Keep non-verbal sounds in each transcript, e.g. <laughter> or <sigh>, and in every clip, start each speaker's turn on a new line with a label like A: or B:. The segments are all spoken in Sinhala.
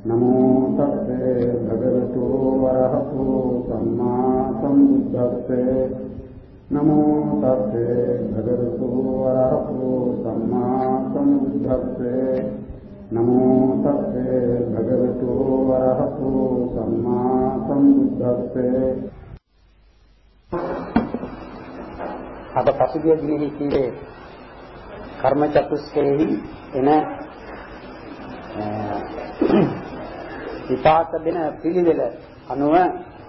A: නමෝ තස්සේ භගවතු වරහතු සම්මා සම්බුද්දස්සේ නමෝ තස්සේ භගවතු වරහතු සම්මා සම්බුද්දස්සේ නමෝ තස්සේ භගවතු වරහතු සම්මා සම්බුද්දස්සේ
B: අප පසුගිය දිනෙහි කීවේ කර්ම චතුස්කයෙහි එන විපාක දෙන පිළිවෙල අනුව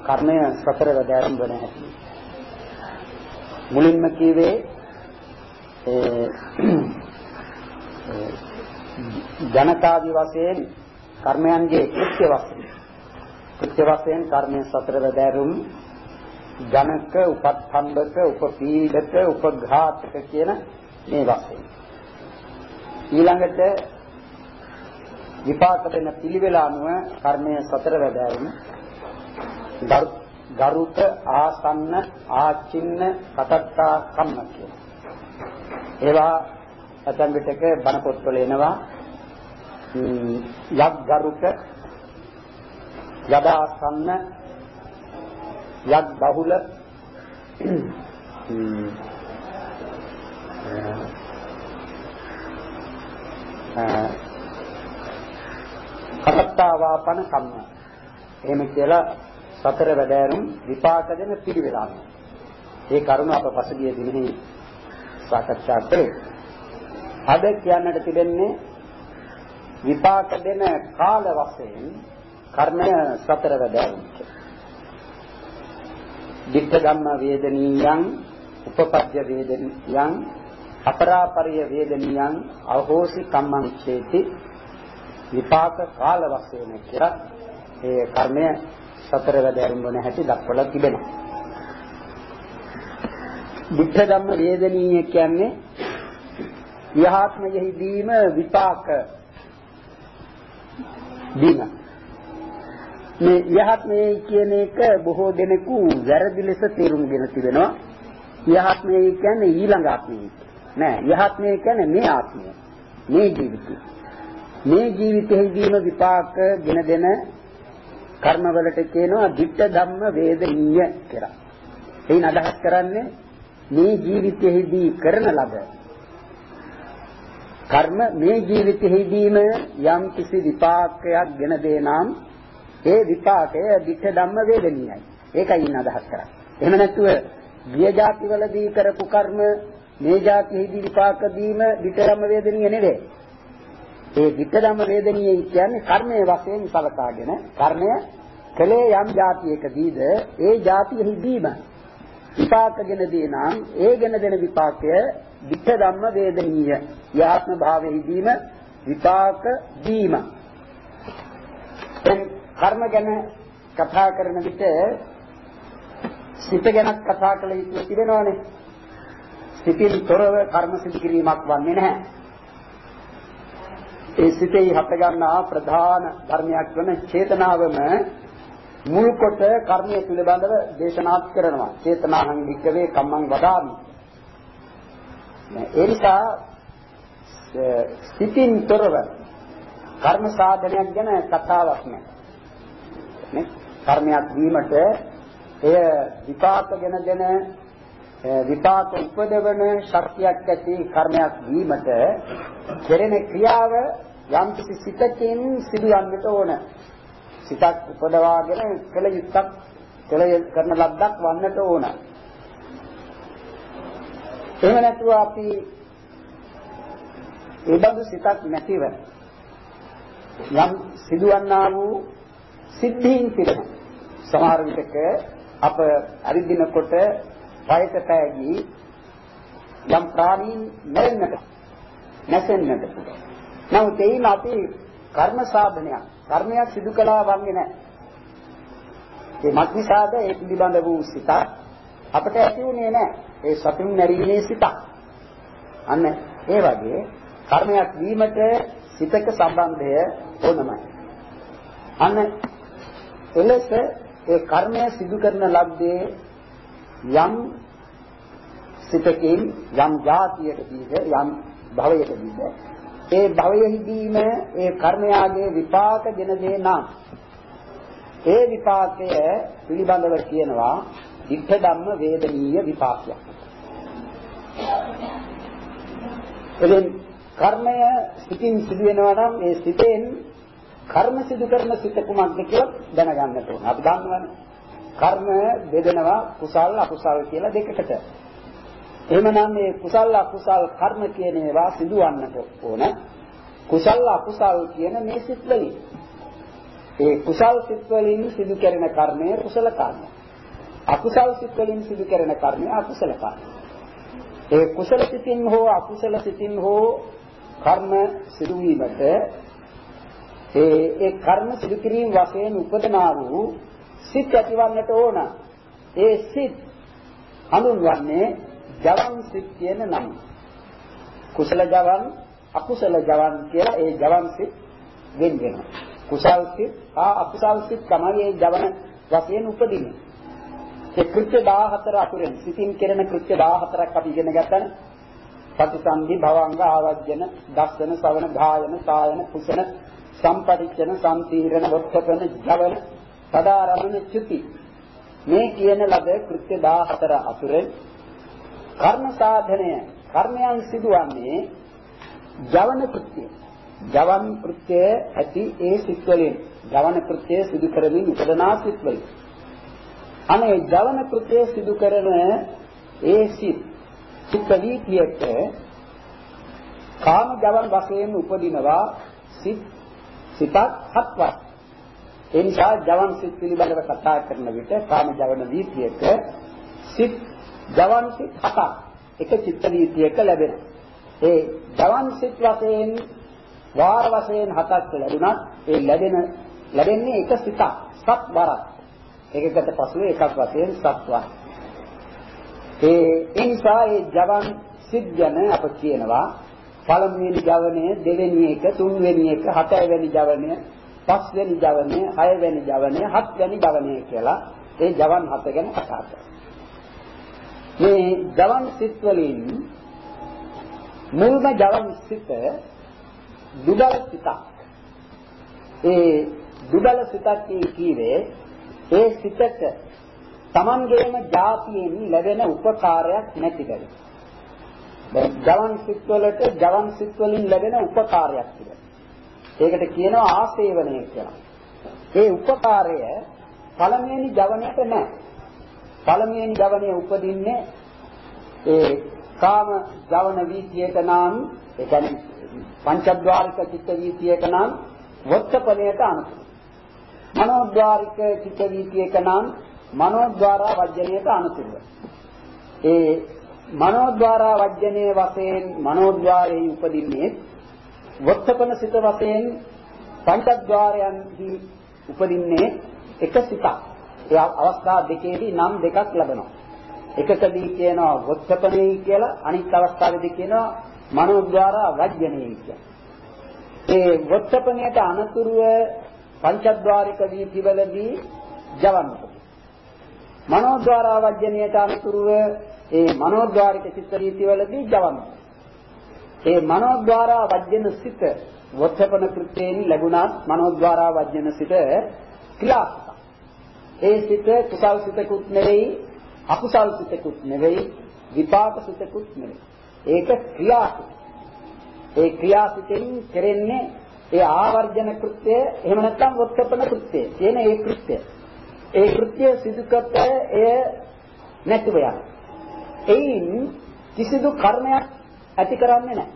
B: කර්මය සතර වැදෑරුම් වන හැටි. මුලින්ම කීවේ ඒ ජනකාදී වශයෙන් කර්මයන්ගේ කෘත්‍ය වශයෙන් කෘත්‍ය වශයෙන් කර්මය සතර වැදෑරුම් ජනක උපත්ථම්බක උපපීඩක උපඝාතක කියන මේ වශයෙන් ඊළඟට විපාක දෙන පිළිවෙල අනුව කර්මය සතර වැදෑරුම් ගරුක ආසන්න ආචින්න කටත්තා කම්ම කියන ඒවා ඇතැම් විටක බණ පොත්වල එනවා. යග් ගරුක යදාසන්න යග් බහුල කටත්තා වාපන කම්ම එහෙම කියලා සතර වැඩෑරුම් විපාක දෙන පිළිවෙලක්. ඒ කරුණ අප පසුගිය දිනෙහි සාකච්ඡා කළේ. අද කියන්නට තිබෙන්නේ විපාක දෙන කාල වශයෙන් කර්මය සතර වැඩෑරුම්. ditta dhamma වේදනීයං උපපජ්ජ වේදනීයං අපරාපරිය වේදනීයං අහෝසි කම්මං චේති විපාක කාල වශයෙන් කියලා ඒ කර්මය සතර වැදෑරුම් වන හැටි දක්වලා තිබෙනවා. ditta dhamma වේදනීය කියන්නේ යහාත්මයෙහිදීම විපාක දීම. මේ යහාත්මයේ කියන එක බොහෝ දෙනෙකු වැරදි ලෙස තේරුම්ගෙන තිබෙනවා. යහාත්මය කියන්නේ ඊළඟ ආත්මය. නෑ යහාත්මය කියන්නේ මේ ආත්මය. මේ ජීවිතය. මේ ජීවිතයේදීම විපාක ගෙන දෙන කර්මවලට කියනවා ditta ධම්ම වේදනීය කියලා. එයින් අදහස් කරන්නේ මේ ජීවිතයේදී කරන ලද කර්ම මේ ජීවිතයේදීම යම් කිසි විපාකයක් ගෙන දේ නම් ඒ විපාකය ditta ධම්ම වේදනීයයි. ඒකයි ඉන්න අදහස් කරන්නේ. එහෙම නැතුව ගිය જાතිවලදී කරපු කර්ම මේ જાතියේදී විපාක දීම ditta ධම්ම වේදනීය නෙවෙයි. ඒ විත්ත ධම්ම වේදනීය කියන්නේ කර්මයේ වශයෙන් සලකාගෙන කර්මය කලේ යම් જાතියකදීද ඒ જાතියෙහිදීම විපාකගෙන දී නම් ඒගෙන දෙන විපාකය විත්ත ධම්ම වේදනීය යාත්ම භාවයේදීම විපාක දීම. කර්ම ගැන කතා කරන විට සිත ගැන කතා කළ යුතු තිබෙනවානේ සිතින් තොරව කර්ම සිදු කිරීමක් වන්නේ නැහැ. ඒ සිතේ හට ගන්නා ප්‍රධාන ධර්මයක් වන චේතනාවම මුල් කොට කර්මය පිළිබඳව දේශනාත් කරනවා. චේතනාහං වික්කවේ කම්මං වදාමි. ඒ නිසා සිතින් තොරව කර්ම සාධනයක් ගැන කතාවක් නෑ. නේ? කර්මයක් දීමට එය විපාකගෙන දෙන විපාක උපදවන ශක්තියක් ඇති කර්මයක් දීමට කෙරෙන ක්‍රියාව යම් කිසි සිතකින් සිදුවන්නට ඕන. සිතක් උපදවාගෙන කළ යුත්තක් කළ කරන ලද්දක් වන්නට ඕන. එහෙම නැතුව අපි ඒ බඳු සිතක් නැතිව යම් සිදුවන්නා වූ සිද්ධීන් පිළිබඳ සමහර විටක අප අරිදිනකොට වයස පෑගී යම් ප්‍රාණීන් මැරෙන්නට නැසෙන්නට පුළුවන්. නමුත් ඒන අපි කර්ම සාධනයක් කර්මයක් සිදු කළා වන්නේ නැහැ. ඒ මක්නිසාද ඒ පිළිබඳ වූ සිත අපට ඇති වුණේ නැහැ. ඒ සතුන් මැරීමේ සිත. අන්න ඒ වගේ කර්මයක් වීමට සිතක සම්බන්ධය ඕනමයි. අන්න එලෙස ඒ කර්මය සිදු කරන ලද්දේ යම් සිතකින් යම් જાතියකදීද යම් භවයකදීද ඒ භවයෙහිදීම ඒ කර්මයාගේ විපාක දෙන දේ නම් ඒ විපාකය පිළිබඳව කියනවා ධිට්ඨ ධම්ම වේදනීය විපාකයක්. එදින් කර්මය සිතින් සිදු වෙනවා නම් ඒ සිතෙන් කර්ම සිදු කරන සිත කුමක්ද කියලා දැනගන්නට ඕන. අපි දන්නවනේ. කර්ම බෙදෙනවා කුසල් අකුසල් කියලා දෙකකට. එහෙමනම් මේ කුසල් අකුසල් කර්ම කියන ඒවා සිදුවන්නට ඕන. කුසල් අකුසල් කියන මේ සිත් වලින්. ඒ කුසල් සිත් වලින් සිදු කරන කර්මය කුසල කර්මය. අකුසල් සිත් වලින් සිදු කරන කර්මය අකුසල කර්මය. ඒ කුසල සිතින් හෝ අකුසල සිතින් හෝ කර්ම සිදු වීමට ඒ ඒ කර්ම සිදු කිරීම වශයෙන් උපදනා වූ සිත් ඇතිවන්නට ඕන. ඒ සිත් හඳුන්වන්නේ ජවන් සිත් කියන නම. කුසල ජවන් අකුසල ජවන් කියලා ඒ ජවන් සිත් වෙන් වෙනවා. කුසල් සිත් ආ අකුසල් සිත් තමයි ඒ ජවන වශයෙන් උපදින්නේ. ඒ කෘත්‍ය 14 අතුරෙන් සිතින් කෙරෙන කෘත්‍ය 14ක් අපි ඉගෙන ගන්න. ප්‍රතිසන්දි භවංග ආවජ්ජන දස්සන සවන ගායන සායන කුසන සම්පටිච්ඡන සම්තීරණ වොත්තපන ජවන සදාරමණ චුති මේ කියන ලද කෘත්‍ය 14 අතුරෙන් කර්ම සාධනය කර්මයන් සිදුවන්නේ ජවන කෘත්‍ය. ජවන් කෘත්‍ය ඇති ඒ සිත් වලින් ජවන කෘත්‍ය සිදු කරමින් උපදනා සිත් වලින්. අනේ ජවන කෘත්‍ය සිදු කරන ඒ සිත් සිත් වීතියට කාම ජවන් වශයෙන් උපදිනවා සිත් සිතක් හත්වත්. ඒ නිසා ජවන් සිත් පිළිබඳව කතා කරන විට කාම ජවන වීතියට සිත් ජවන් සිත් හතක් එක චිත්ත වීතියක ලැබෙනවා. ඒ ජවන් සිත් වශයෙන් වාර වශයෙන් හතක් ලැබුණත් ඒ ලැබෙන ලැබෙන්නේ එක සිතක් සත් වරක්. එකකට පසුව එකක් වශයෙන් සත්වක්. ඒ එනිසා ඒ ජවන් සිත් ගැන අප කියනවා පළමුවෙනි ජවනය දෙවෙනි එක තුන්වෙනි එක හතරවෙනි ජවනය පස්වෙනි ජවනය හයවෙනි ජවනය හත්වෙනි ජවනය කියලා ඒ ජවන් හත ගැන කතා කරනවා. මේ ජවන් සිත් වලින් මුල්ම ජවන් සිත දුබල සිතක්. ඒ දුබල සිතක් කීවේ ඒ සිතට Tamangeema જાතියෙන් ලැබෙන උපකාරයක් නැති බැරි. දැන් ජවන් සිත් වලට ජවන් සිත් වලින් ලැබෙන උපකාරයක් තිබෙනවා. ඒකට කියනවා ආසේවනය කියලා. ඒ උපකාරය පළමුවෙනි ජවනයට නැහැ. පළමුවෙනි ජවනයේ උපදින්නේ ඒ කාම ජවන වීතියට නම් ඒ කියන්නේ පංචද්වාරික චිත්ත වීතියට නම් වොත්තපණයට අනුකූල. මනෝද්වාරික චිත්ත වීතියක නම් මනෝද්වාරා වජ්ජනයට අනුකූල. ඒ මනෝද්වාරා වජ්ජනයේ වශයෙන් මනෝද්වාරයේ උපදින්නේ වොත්තපන සිත වශයෙන් පංචද්වාරයන්හි උපදින්නේ එක සිතක්. ඒ අවස්ථා දෙකේදී නම් දෙකක් ලැබෙනවා. එකකදී කියනවා වොත්තපනේ කියලා අනිත් අවස්ථාවේදී කියනවා මනෝද්වාරා වජ්ජනේ කියලා. ඒ වොත්තපනයට අනතුරුව පංචද්වාරික වීතිවලදී ජවන්නට. මනෝද්වාරා වජ්ජනයට අනතුරුව ඒ මනෝද්වාරික චිත්ත වීතිවලදී ජවන්නට. ඒ මනෝද්වාරා වජ්ජන සිත වොත්තපන කෘත්‍යයෙන් ලැබුණත් මනෝද්වාරා වජ්ජන සිත ක්‍රියාත්මක. ඒ සිත කුසල් සිතකුත් නෙවෙයි අකුසල් සිතකුත් නෙවෙයි විපාක සිතකුත් නෙවෙයි. ඒක ක්‍රියාසිත. ඒ ක්‍රියාසිතෙන් කෙරෙන්නේ ඒ ආවර්ජන කෘත්‍ය එහෙම නැත්නම් වොත්තපන කෘත්‍ය කියන ඒ කෘත්‍ය. ඒ කෘත්‍ය සිදු කරත එය නැතුව යන. එයින් කිසිදු කර්මයක් ඇති කරන්නේ නැහැ.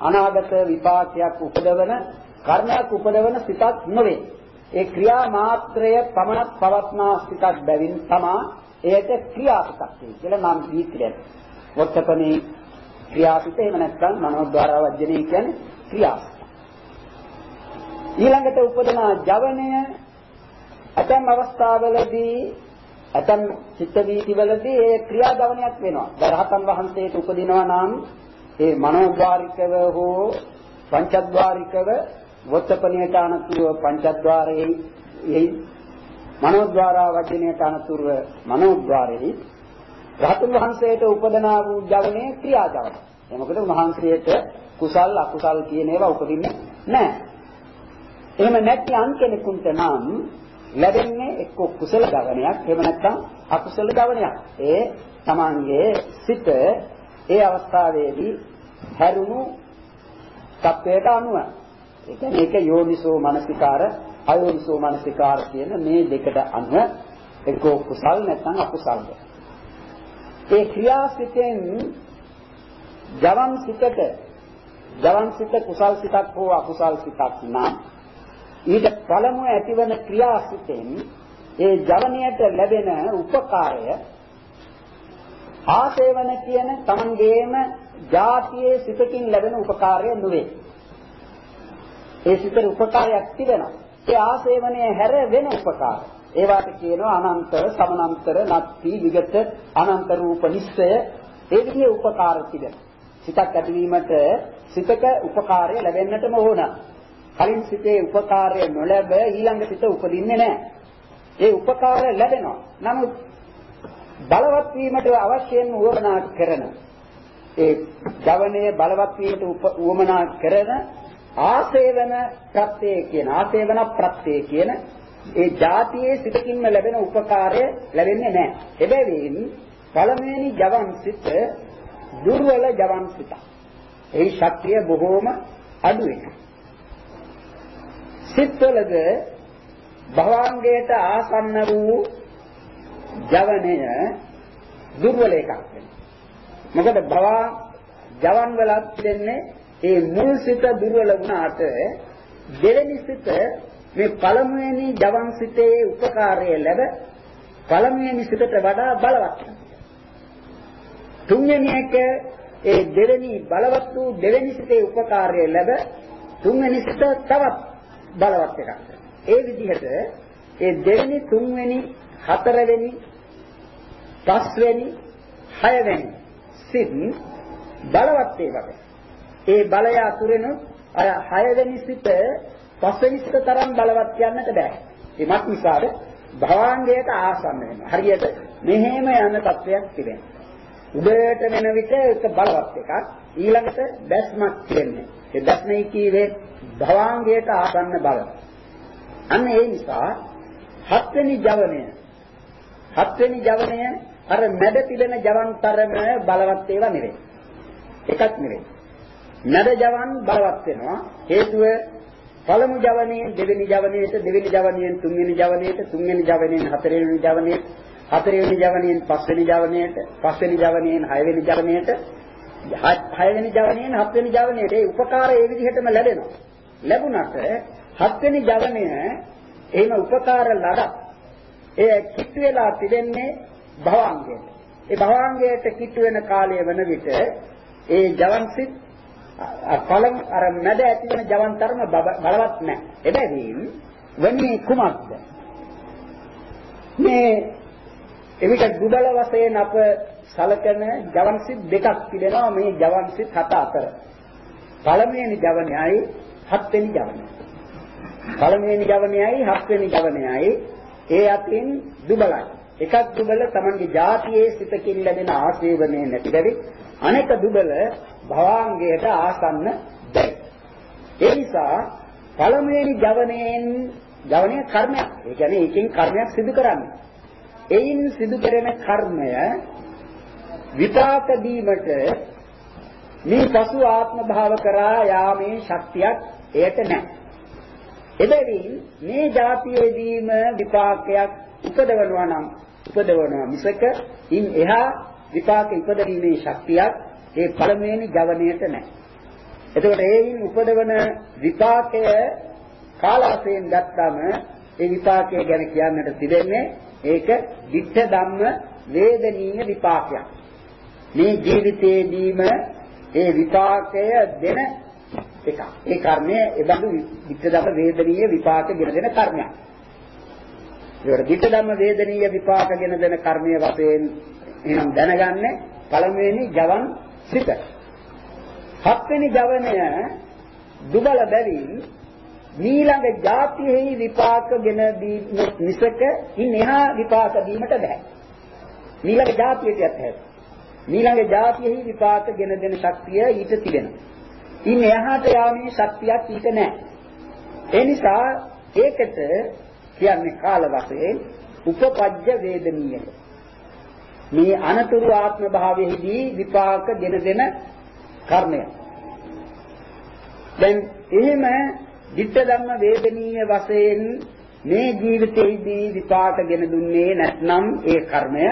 B: අනාගත විපාකයක් උපදවන කර්මයක් උපදවන සිතක් නොවේ. ඒ ක්‍රියා මාත්‍රය පමණක් පවත්නා සිතක් බැවින් තමා එයට ක්‍රියාසිතක් කියලා නම් දී කියන්නේ. වොත්තපනේ ක්‍රියාසිත එහෙම නැත්නම් මනෝද්වාර වජ්ජනේ කියන්නේ ක්‍රියාසිත. ඊළඟට උපදන ජවනය ඇතැම් අවස්ථාවලදී ඇතැම් චිත්ත වීතිවලදී ඒ ක්‍රියා ජවනයක් වෙනවා. දරහතන් වහන්සේට උපදිනවා නම් ඒ මනෝද්වාරිකව හෝ පංචද්වාරිකව වොත්තපණියට අනතුරුව පංචද්වාරයේ එයි මනෝද්වාරා වචනයට අනතුරුව මනෝද්වාරෙහි රහතුන් වහන්සේට උපදනා වූ ජවනේ ක්‍රියා ජවන. ඒ මොකද උන්වහන්සේට කුසල් අකුසල් කියන ඒවා උපදින්නේ නැහැ. එහෙම නැති අන් කෙනෙකුට නම් ලැබෙන්නේ එක්ක කුසල ගවණයක් එහෙම නැත්නම් අකුසල ගවණයක්. ඒ තමන්ගේ සිත ඒ අවස්ථාවේදී හැරුණු තත්වයට අනුව ඒ කියන්නේ ඒක යෝනිසෝ මනසිකාර අයෝනිසෝ මනසිකාර කියන මේ දෙකට අනුව එක්ක කුසල් නැත්නම් අකුසල්ද. ඒ ක්‍රියාසිතෙන් ජවන් සිතට ජවන් සිත කුසල් සිතක් හෝ අකුසල් සිතක් නම් ඊට පළමුව ඇතිවන ක්‍රියාසිතෙන් ඒ ජවනයට ලැබෙන උපකාරය ආසේවන කියන තමන්ගේම જાතියේ සිතකින් ලැබෙන උපකාරය නෙවේ. ඒ සිතේ උපකාරයක් තිබෙනවා. ඒ ආසේවනයේ හැර වෙන උපකාර. ඒවට කියනවා අනන්තර, සමනන්තර, නත්ති, විගත, අනන්ත රූප නිස්සය. ඒ විදිහේ උපකාර තිබෙනවා. සිතක් ඇතිවීමට සිතක උපකාරය ලැබෙන්නටම ඕන. කලින් සිතේ උපකාරය නොලැබ ඊළඟ සිත උපදින්නේ නැහැ. ඒ උපකාරය ලැබෙනවා. නමුත් බලවත් වීමට අවශ්‍යම උවමනා කරන ඒ ජවනයේ බලවත් වීමට උවමනා කරන ආසේවන ප්‍රත්‍යය කියන ආසේවන ප්‍රත්‍යය කියන ඒ જાතියේ සිතකින්ම ලැබෙන උපකාරය ලැබෙන්නේ නැහැ. එබැවින් පළමුවෙනි ජවන් සිත දුර්වල ජවන් සිත. ඒ ශක්තිය බොහෝම අඩු එකක්. සිත්වලද භවංගයට ආසන්න වූ ජවනය දුර්වල එකක් මොකද භව ජවන් වලත් දෙන්නේ ඒ මුල් සිත දුර්වල වුණාට දෙවෙනි සිත මේ පළමුවෙනි ජවන් සිතේ උපකාරය ලැබ පළමුවෙනි සිතට වඩා බලවත් තුන්වෙනි එක ඒ දෙවෙනි බලවත් වූ දෙවෙනි සිතේ උපකාරය ලැබ තුන්වෙනි සිත තවත් බලවත් එකක්. ඒ විදිහට ඒ දෙවෙනි තුන්වෙනි හතරවෙනි පස්වෙනි හයවෙනි සිත් බලවත් ඒවාද. ඒ බලය අතුරෙන අර හයවෙනි සිත පස්වෙනි සිත තරම් බලවත් කියන්නට බෑ. ඒ මත් නිසාද භවාංගයට ආසන්න වෙනවා. හරියට මෙහෙම යන තත්වයක් තිබෙනවා. උඩට වෙන විට ඒක බලවත් එකක් ඊළඟට දැස්මක් කියන්නේ. ඒ දැස්මයි කීවේ භවාංගයට ආසන්න බල. අන්න ඒ නිසා හත්වෙනි ජවනය හත්වෙනි ජවනය අර මැද තිබෙන ජවන්තරම බලවත් ඒවා නෙවෙයි. එකක් නෙවෙයි. මැද ජවන් බලවත් වෙනවා හේතුව පළමු ජවනයේ දෙවෙනි ජවනයේට දෙවෙනි ජවනයෙන් තුන්වෙනි ජවනයේට තුන්වෙනි ජවනයෙන් හතරවෙනි ජවනයේට හතරවෙනි ජවනයෙන් පස්වෙනි ජවනයේට පස්වෙනි ජවනයෙන් හයවෙනි ජවනයේට හයවෙනි ජවනයෙන් හත්වෙනි ජවනයේට ඒ උපකාරය ඒ විදිහටම ලැබෙනවා. ලැබුණාට හත්වෙනි ජවනය එහෙම උපකාර ලඩක් ඒ කිට් වෙලා තිබෙන්නේ භවංගයට. ඒ භවංගයට කිට් වෙන කාලය වන විට ඒ ජවන්සිට පළම අර මැද ඇති වෙන ජවන්තරම බලවත් නැහැ. එබැවින් වෙන්නේ කුමක්ද? මේ එවිට දුබල වශයෙන් අප සලකන ජවන්සිට දෙකක් තිබෙනවා මේ ජවන්සිට හත අතර. පළමුවෙනි ජවනයයි හත්වෙනි ජවනයයි. පළමුවෙනි ජවනයයි හත්වෙනි ජවනයයි ඒ අතින් දුබලයි. එකක් දුබල Tamange જાතියේ සිතකින් ලැබෙන ආශේවනයේ නැති බැරි අනෙක දුබල භවාංගයට ආසන්න බැරි. ඒ නිසා පළමුවෙනි ජවනයෙන් ජවනය කර්මයක්. ඒ කියන්නේ ඒකෙන් කර්මයක් සිදු කරන්නේ. එයින් සිදු කෙරෙන කර්මය විපාක දීමට මේ පසු ආත්ම භාව කරා යාමේ ශක්තියක් එයට නැහැ. එබැවින් මේ જાතියේදීම විපාකයක් උපදවනවා නම් උපදවනවා මිසක ඉන් එහා විපාක ඉපදීමේ ශක්තියක් ඒ පළමුවෙනි ජවණයට නැහැ. එතකොට ඒයින් උපදවන විපාකය කාලයෙන් ගත්තම ඒ විපාකය ගැන කියන්නට තිබෙන්නේ ඒක විච්ඡ ධම්ම වේදනීය විපාකයක්. මේ ජීවිතයේදීම ඒ විපාකය දෙන එකක්. ඒ කර්මය එබඳු විච්ඡදම වේදනීය විපාක ගෙනදෙන කර්මයක්. ඒකට විච්ඡදම වේදනීය විපාක ගෙනදෙන කර්මයේ වශයෙන් එහෙනම් දැනගන්නේ පළමුවෙනි ජවන් සිත. හත්වෙනි ජවනය දුබල බැවින් ඊළඟ જાතිෙහි විපාක ගෙන දී මිසක ඉන්නහා විපාක දීමට බෑ. ඊළඟ જાතියට යත් හැකියි. ඊළඟ જાතියෙහි විපාක ගෙන දෙන ශක්තිය ඊට තිබෙනවා. ඉන් එහාට යාමේ ශක්තියක් ඊට නැහැ. ඒ නිසා ඒකට කියන්නේ කාල වශයෙන් උපපජ්ජ වේදනීය. මේ අනතුරු ආත්ම භාවයේදී විපාක ගෙන දෙන කර්මය. දැන් එහෙම ditta ධම්ම වේදනීය වශයෙන් මේ ජීවිතයේදී විපාකගෙන දුන්නේ නැත්නම් ඒ කර්මය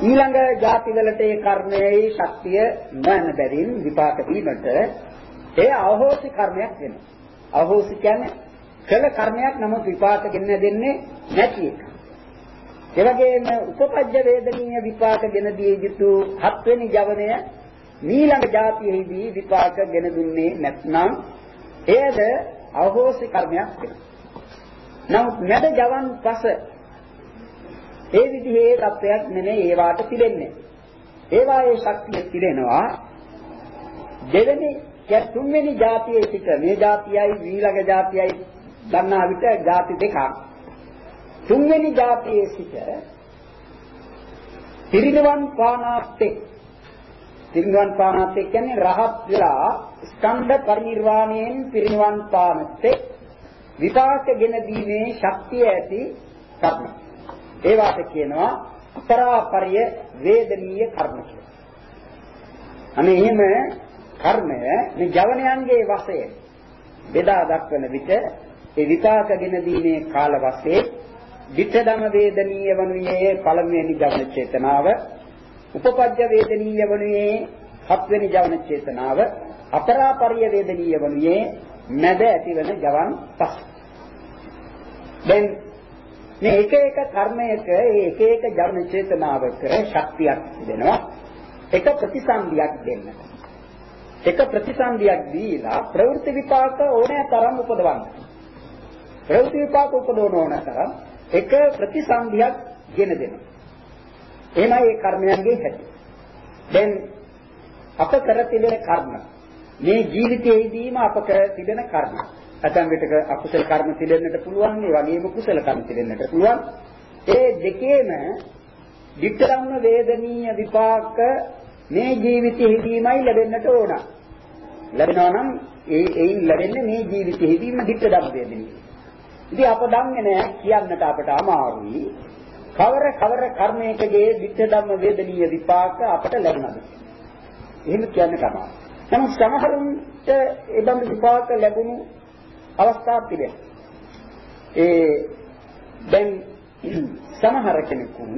B: ඊළඟ ජාතිවලට ඒ කර්මයේ ශක්තිය නොයන බැවින් විපාක දීමට ඒ අහෝසි කර්මයක් වෙනවා. අහෝසි කියන්නේ කළ කර්මයක් නමුත් විපාක ගෙන දෙන්නේ නැති එක. ඒ වගේම උපපජ්ජ වේදනීය විපාකගෙන දිය යුතු හත්වෙනි ජවනය ඊළඟ ජාතියෙහිදී විපාකගෙන දුන්නේ නැත්නම් එයද අහෝසි කර්මයක් වෙනවා. නමුත් නැද ජවන් පස ඒ විදිහේ தත්වයක් නෙමෙයි ඒවාට තිබෙන්නේ. ඒවා ඒ ශක්තිය තිබෙනවා. දෙවෙනි දැන් තුන්වෙනි જાතියේ පිට මේ જાතියයි ඊළඟ જાතියයි ගන්නා විට જાති දෙකක්. තුන්වෙනි જાතියේ සිට පිරිනිවන් පානාත්තේ. පිරිනිවන් පානාත්තේ කියන්නේ රහත් වෙලා ස්කන්ධ පරිනිර්වාණයෙන් පිරිනිවන් පානත්තේ විපාකගෙන දීමේ ශක්තිය ඇති කර්ම ඒවාට කියනවා අපරාපරිය වේදනීය කර්ම කියලා. අනේ එහෙම කර්මය මේ ජවනයන්ගේ වශයෙන් බෙදා දක්වන විට ඒ විපාකගෙන දීමේ කාල වශයෙන් විතදම වේදනීය වනුයේ පළමුවෙනි ජවන චේතනාව උපපජ්ජ වේදනීය වනුයේ හත්වෙනි ජවන චේතනාව අපරාපරිය වේදනීය වනුයේ මැද ඇතිවන ජවන් පහ. දැන් මේ එක එක කර්මයක ඒ එක එක ජවන චේතනාවක ශක්තියක් දෙනවා එක ප්‍රතිසන්දියක් දෙන්නට. එක ප්‍රතිසන්දියක් දීලා ප්‍රවෘත්ති විපාක ඕනෑ තරම් උපදවන්න. ප්‍රවෘත්ති විපාක උපදවන ඕන තරම් එක ප්‍රතිසන්දියක් ගෙන දෙනවා. එහෙමයි ඒ කර්මයන්ගේ හැටි. දැන් අප කර තිබෙන කර්ම මේ ජීවිතයේදීම අප කර තිබෙන කර්ම. ඇතැම් විටක අකුසල කර්ම තිබෙන්නට පුළුවන්, ඒ වගේම කුසල කර්ම තිබෙන්නට පුළුවන්. ඒ දෙකේම විතරම්ම වේදනීය විපාක මේ ජීවිතයේදීමයි ලැබෙන්නට ඕන. ලැබෙනවා නම් ඒ එයින් ලැබෙන්නේ මේ ජීවිතයේදීම ධිට්ඨ ධම්ම වේදනීය. ඉතින් අප දන්නේ නැහැ කියන්නට අපට අමාරුයි. කවර කවර කර්මයකගේ ධිට්ඨ ධම්ම වේදනීය විපාක අපට ලැබුණාද? එහෙම කියන්න තමයි. නමුත් සමහරුන්ට ඒ බඳු විපාක ලැබුණු අවස්ථා තිබෙනවා. ඒ දැන් සමහර කෙනෙකුන්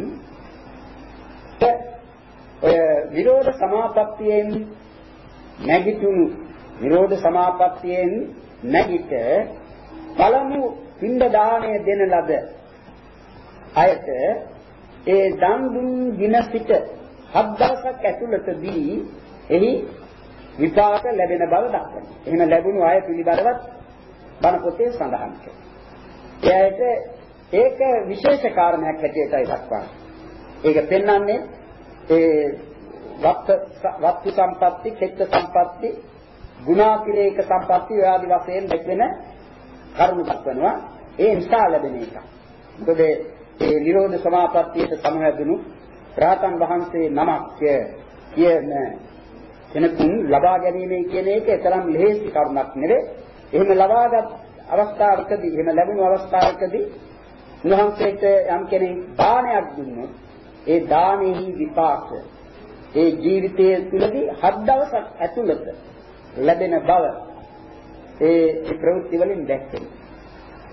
B: ඔය විරෝධ සමාපත්තියෙන් නැගිටුණු විරෝධ සමාපත්තියෙන් නැගිට පළමු පින්ඩ දාණය දෙන ලද අයට ඒ දන් දුන් දින සිට හත් දවසක් ඇතුළතදී එහි විපාක ලැබෙන බව දක්වනවා. එහෙම ලැබුණු අය පිළිබඳවත් බණ පොතේ සඳහන් කරනවා. එයාට ඒක විශේෂ කාරණයක් හැටියටයි දක්වන්නේ. ඒක පෙන්වන්නේ ඒ වත්තු සම්පatti, චිත්ත සම්පatti, ගුණාතිරේක සම්පatti ආදී වශයෙන් දෙකෙන කරුණු දක්වනවා. ඒ නිසා ලැබෙන එක. මොකද ඒ නිරෝධ සමාපත්තියට සමහැදුණු රාතන් වහන්සේ නමක් කියන කෙනෙකුන් ලබා ගැනීමයි කියන එක තරම් ලෙහෙසි කරුණක් නෙවෙයි. එහෙම ලබාගත් අවස්ථාවකදී එහෙම ලැබුණු අවස්ථාවකදී උන්වහන්සේට යම් කෙනෙක් දානයක් දුන්නොත් ඒ දානෙහි විපාක ඒ ජීවිතයේ තුලදී හත් දවසක් ඇතුළත ලැබෙන බව ඒ ප්‍රවෘත්ති වලින් දැක්කේ.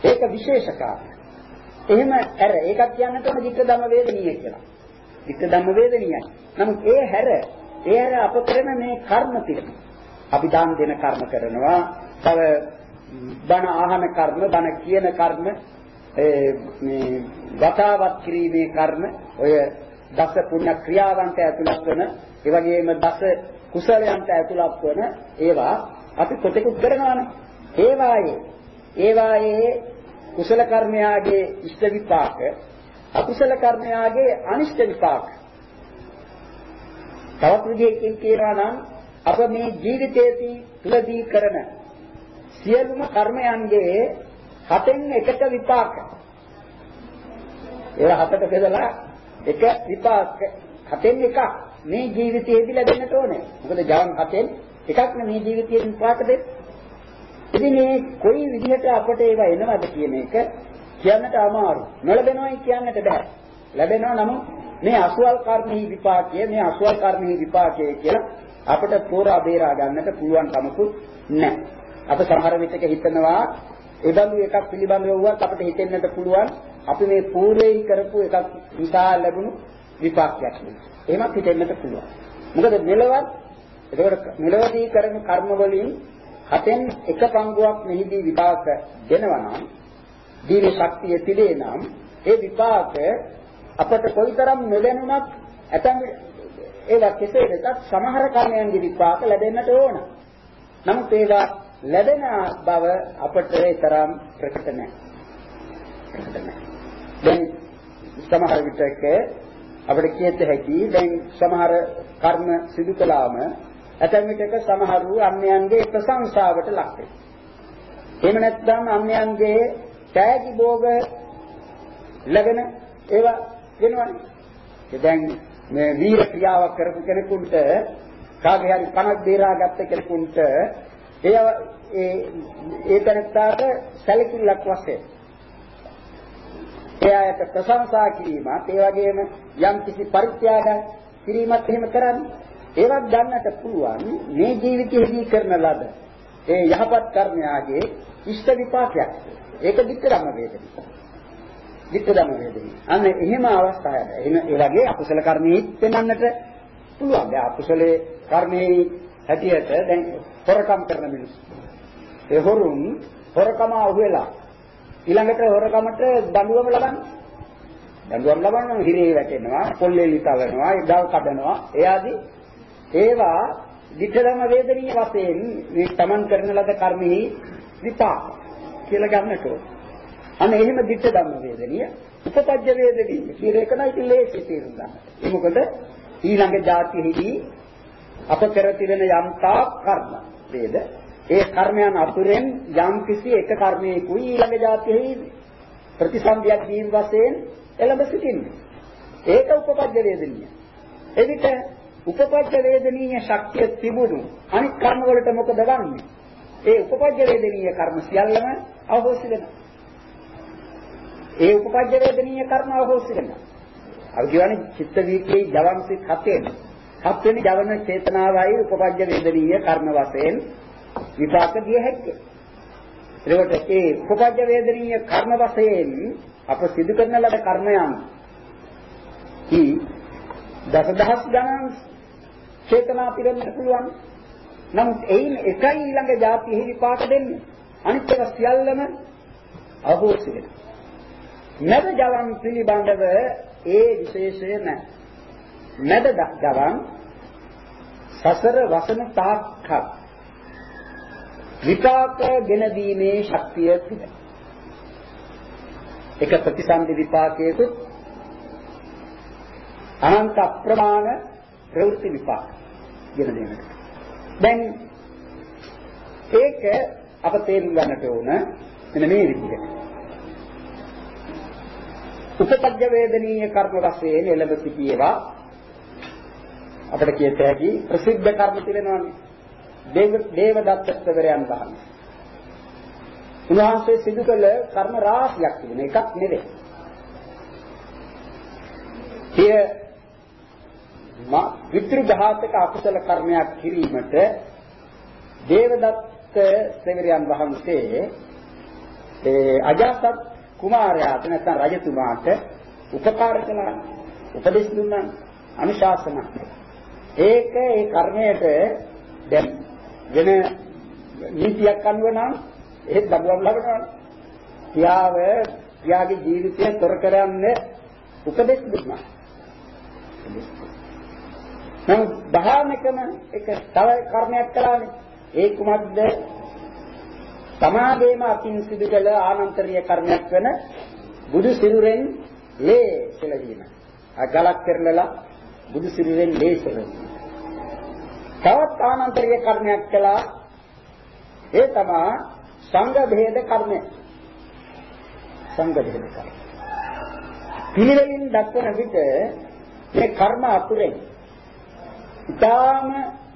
B: ඒක විශේෂ කාරණා. එහෙම ඇර ඒකත් කියන්නට ඕන ධිට්ඨ ධම්ම වේදනීය කියලා. ධිට්ඨ ධම්ම වේදනීයයි. නමුත් ඒ හැර ඒ හැර අප කරන මේ කර්ම පිළිබඳ අපි දාන දෙන කර්ම කරනවා තව බණ අහන කර්ම, බණ කියන කර්ම, මේ වතාවත් කිරීමේ කර්ම, ඔය දස පුණ්‍ය ක්‍රියාවන්ට ඇතුළත් වන, ඒ වගේම දස කුසලයන්ට ඇතුළත් වන ඒවා අපි කොටෙකුත් කරනවානේ. ඒවායේ ඒවායේ කුසල කර්මයාගේ ඉෂ්ට විපාක, අකුසල කර්මයාගේ අනිෂ්ට විපාක. තවත් විදිහකින් කියනවා නම් අප මේ ජීවිතයේදී තුලදී කරන සියලුම කර්මයන්ගේ හතෙන් එකට විපාක. ඒවා හතට බෙදලා එක විපාක හතෙන් එකක් මේ ජීවිතයේදී ලැබෙන්නට ඕනේ. මොකද ජවන් හතෙන් එකක් නෙමේ ජීවිතයේ විපාක දෙන්නේ. ඉතින් මේ කොයි විදිහට අපට ඒවා එනවද කියන එක කියන්නට අමාරු. නොලැබෙනවයි කියන්නට බෑ. ලැබෙනවා නමුත් මේ අසුවල් කර්මෙහි විපාකය මේ අසුවල් කර්මෙහි විපාකය කියලා අපට තෝරා බේරා ගන්නට පුළුවන් කමකුත් නැහැ. අප සමහර විටක හිතනවා ඒබඳු එකක් පිළිබඳව වුවත් අපිට හිතෙන්නට පුළුවන් අපි මේ పూర్වයෙන් කරපු එකක් නිසා ලැබුණු විපාකයක් නේ. එහෙමත් හිතෙන්නට පුළුවන්. මොකද මෙලවත් එතකොට මෙලවදී කරන කර්ම වලින් හතෙන් එක පංගුවක් මෙහිදී විපාක දෙනවා නම් දීර්ඝ ශක්තිය තිබේ නම් ඒ විපාක අපට කොයිතරම් නොදැනුණත් ඇතැම් ඒවා කෙසේ වෙතත් සමහර කර්මයන්ගේ විපාක ලැබෙන්නට ඕන. නමුත් ඒවා ලැබෙන බව අපට ඒ තරම් ප්‍රකට නැහැ. ප්‍රකට නැහැ. දැන් සමහර විටක අපිට කියත හැකි දැන් සමහර කර්ම සිදු කළාම ඇතැම් විටක සමහරු අන්‍යයන්ගේ ප්‍රශංසාවට ලක් වෙනවා. එහෙම නැත්නම් අන්‍යයන්ගේ තෑගි භෝග ලැබෙන ඒවා වෙනවනේ. දැන් මේ වීර ක්‍රියාවක් කරපු කෙනෙකුට කාගේ හරි පණක් බේරා ගත්ත කෙනෙකුට ඒ ඒ ඒ තැනට සැලකිල්ලක් වශයෙන්. එයාට ප්‍රශංසා කිරීමත් ඒ වගේම යම් කිසි පරිත්‍යාග කිරීමත් එහෙම කරන්නේ. ඒවත් ගන්නට පුළුවන් මේ ජීවිතයේදී කරන ලද ඒ යහපත් කර්මයාගේ ඉෂ්ට විපාකයක්. ඒක දික්ක ධම්ම වේදනි. දික්ක ධම්ම වේදනි. අන්න එහෙම අවස්ථාවක් එහෙම ඒ වගේ අකුසල කර්මෙත් වෙනන්නට පුළුවන්. දැන් අකුසලේ කර්මයේ හැටියට දැන් හොරකම් කරන මිනිස්සු ඒ හොරුන් හොරකම අහුවෙලා ඊළඟට හොරකමට දඬුවම ලබන්නේ. දඬුවම් ලබනවා හිරේ වැටෙනවා, පොල්ලෙලි තවනවා, ඉඩල් කඩනවා. ඒ ආදී ඒවා විතරම වේදනීය වශයෙන් මේ තමන් කරන ලද කර්මෙහි විපාක කියලා ගන්නට ඕන. අන්න එහෙම දිට්ඨ ධම්ම වේදනීය, උපපජ්ජ වේදනීය කියන එක නම් ඉතින් ලේසි තේරුම් ගන්න. ඒ මොකද ඊළඟ જાතියෙහිදී අප කර තිරෙන යම්තා කර්ම වේද ඒ කර්මයන් අතුරෙන් යම් කිසි එක කර්මයකුයි ඊළඟ જાතියෙහි ප්‍රතිසන්දියක් දීන් වශයෙන් එළඹ සිටින්නේ. ඒක උපපජ්ජ වේදනීය. එවිට උපපජ්ජ වේදනීය ශක්තිය තිබුණු අනිත් කර්ම වලට මොකද වන්නේ? ඒ උපපජ්ජ වේදනීය කර්ම සියල්ලම අවහොසි වෙනවා. ඒ උපපජ්ජ වේදනීය කර්ම අවහොසි වෙනවා. අපි කියවනේ චිත්ත වීතියේ ජවන්සික හතෙන් හත් වෙනි ජවන චේතනාවයි උපපජ්ජ වේදනීය කර්ම වශයෙන් විපාක දිය හැක්කේ. එතකොට ඒ උපපජ්ජ වේදනීය කර්ම වශයෙන් අප සිදු කරන ලද කර්මයන් කි දසදහස් ගණන් චේතනා පිරෙන්න පුළුවන්. නමුත් එයින් එකයි ඊළඟ જાතියෙහි විපාක දෙන්නේ. අනිත් එක සියල්ලම අහෝසි වෙනවා. නැද ජවන් පිළිබඳව ඒ විශේෂය නැහැ. නැද ජවන් සසර වසන තාක්කල් විපාක ගෙන දීමේ ශක්තිය තිබෙනවා. එක ප්‍රතිසන්දි විපාකයේත් අනන්ත අප්‍රමාණ ප්‍රවෘත්ති විපාක ගෙන දෙන්නට. දැන් ඒක අප තේරුම් ගන්නට ඕන මෙන්න මේ විදිහට. උපපජ්ජ වේදනීය කර්ම වශයෙන් එළඹ සිටියේවා අපිට කියත හැකි ප්‍රසිද්ධ කර්ම තිරෙනවානේ. දේව දේවදත්තස්වරයන් වහන්සේ. උන්වහන්සේ සිදු කළ කර්ම රාශියක් තිබුණ එකක් නෙවෙයි. සිය මා විත්‍රුඝාතක අකුසල කර්මයක් කිරීමට දේවදත්ත සෙවරයන් වහන්සේ ඒ අජාසත් කුමාරයාට නැත්නම් රජතුමාට උපකාර කළා උපදෙස් දුන්නා අනුශාසනා ඒක ඒ කර්මයට දැන් වෙන නීතියක් අනුව නම් එහෙත් දඬුවම් ලබනවා. පියාව පියාගේ ජීවිතය තොර කරන්නේ උපදෙස් දුන්නා. නමුත් භාවනිකම එක තව කර්මයක් කළානේ. ඒ කුමක්ද? සමාදේම අකින් සිදු කළ ආනන්තරීය කර්මයක් වෙන බුදු සිරුරෙන් ලේ සෙලවීම. අගලක් කරලලා බුදු සිරුරෙන් ලේ සෙලවීම. තවත් ආනන්තරීය කර්මයක් කළා. ඒ තමයි සංඝ භේද කර්මය. සංඝ භේද කර්ම. පිළිවෙලින් දක්වන විට මේ කර්ම අතුරෙන් ඊටාම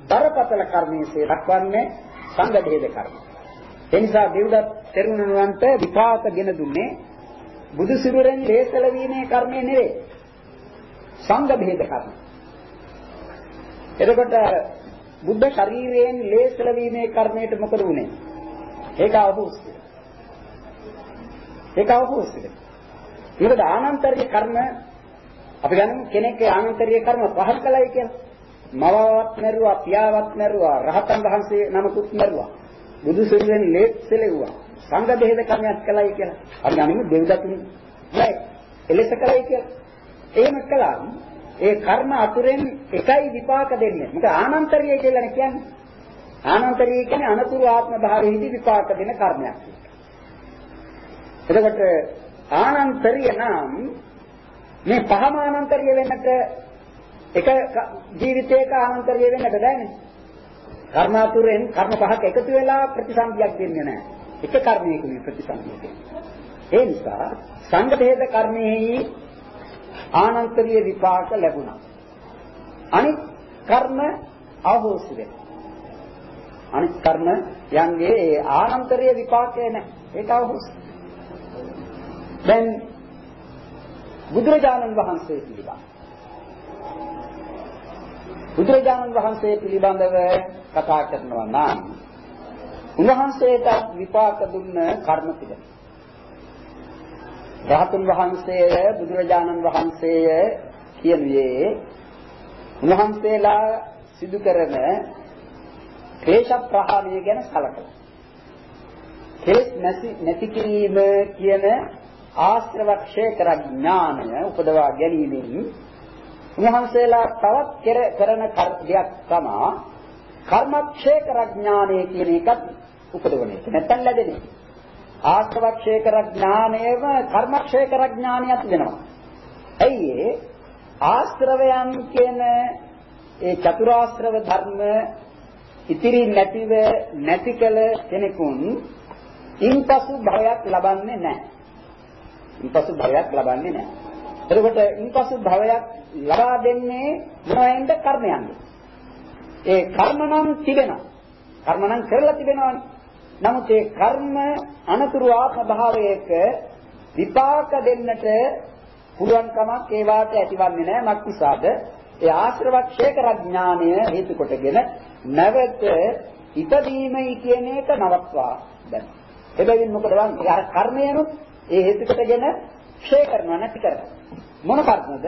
B: බරපතල කර්මයේ දක්වන්නේ සංඝ බෙහෙද කර්ම. ඒ නිසා දෙව්දත් තෙරුණුවන්ට විපාකගෙන දුන්නේ බුදු සිරුරෙන් ලේසල වීමේ කර්මය නෙවෙයි. සංඝ බෙහෙද කර්ම. එතකොට බුද්ධ ශරීරයෙන් ලේසල වීමේ කර්මයට මොකද වුනේ? ඒක අවබෝධය. ඒක අවබෝධය. ඊට ආනන්තරිය කර්ම අපි ගන්න කෙනෙක්ගේ ආනන්තරිය කර්ම පහක් කළයි කියලා. මවවත් මරුවා, පියාවත් මරුවා, රහතන් වහන්සේ නමකුත් මරුවා. බුදු සිරුරෙන් ලේසලෙව්වා. සංඝ බෙහෙද කර්මයක් කළයි කියලා. අපි ගන්නේ දෙව්දතුන් නෑ. එලෙස කළයි කියලා. එහෙම කළා ඒ කර්ම අතුරෙන් එකයි විපාක දෙන්නේ. මොකද ආනන්තරිය කියලානේ කියන්නේ. ආනන්තරිය කියන්නේ අනතුරු ආත්ම භාවයේදී විපාක දෙන කර්මයක්. එතකොට ආනන්තරිය නම් මේ පහම ආනන්තරිය වෙන්නට එක ජීවිතයක ආනන්තරිය වෙන්නට බෑනේ. කර්මාතුරෙන් කර්ම පහක් එකතු වෙලා ප්‍රතිසන්දියක් දෙන්නේ නැහැ. එක කර්මයකින් ප්‍රතිසන්දිය දෙන්නේ. ඒ නිසා සංඝ බෙහෙද කර්මයේහි ආනන්තරීය විපාක ලැබුණා. අනිත් කර්ම අවබෝධ වෙනවා. අනිත් කර්ම යන්නේ ඒ ආනන්තරීය විපාකය නැහැ. ඒක අවබෝධ. දැන් බුදුරජාණන් වහන්සේ පිළිබඳ බුදුරජාණන් වහන්සේ පිළිබඳව කතා කරනවා නම් උන්වහන්සේට විපාක දුන්න කර්ම තිබෙනවා. රහතුන් වහන්සේය බුදුරජාණන් වහන්සේය කියනුවේ උන්වහන්සේලා සිදු කරන ක්ලේශ ප්‍රහාණය ගැන සැලකලා. කෙලෙස් නැති කිරීම කියන ආශ්‍රවක්ෂය කර ඥානය උපදවා ගැනීමෙන් උන්වහන්සේලා තවත් කරන දෙයක් තමයි කර්මක්ෂය කර ඥානය කියන එකත් උපදවන එක. නැත්තම් ලැබෙන්නේ. ආශ්‍රවක්ෂය කර ඥානයම කර්මක්ෂය කර ඥානයක් වෙනවා. ඇයි ඒ ආශ්‍රවයන් කියන ඒ චතුරාශ්‍රව ධර්ම ඉතිරි නැතිව නැති කළ කෙනෙකුන් ඉන්පසු භවයක් ලබන්නේ නැහැ. ඉන්පසු භවයක් ලබන්නේ නැහැ. එතකොට ඉන්පසු භවයක් ලබා දෙන්නේ මොනවෙන්ද කර්මයන්ද? ඒ කර්ම නම් තිබෙනවා. කර්ම නම් කරලා තිබෙනවානේ. නමුත් ඒ කර්ම අනතුරු ආත්ම භාවයක විපාක දෙන්නට පුළුවන් කමක් ඒ වාට ඇතිවන්නේ නැහැ මක් නිසාද? ඒ ආශ්‍රවක්ෂය කර ඥානය හේතු කොටගෙන නැවත ඉපදීමයි කියන එක නවත්වා දැන් එබැවින් මොකද වන්නේ? අර කර්මයනොත් ඒ හේතු කොටගෙන ක්ෂය කරනවා නැති කරනවා. මොන කර්මද?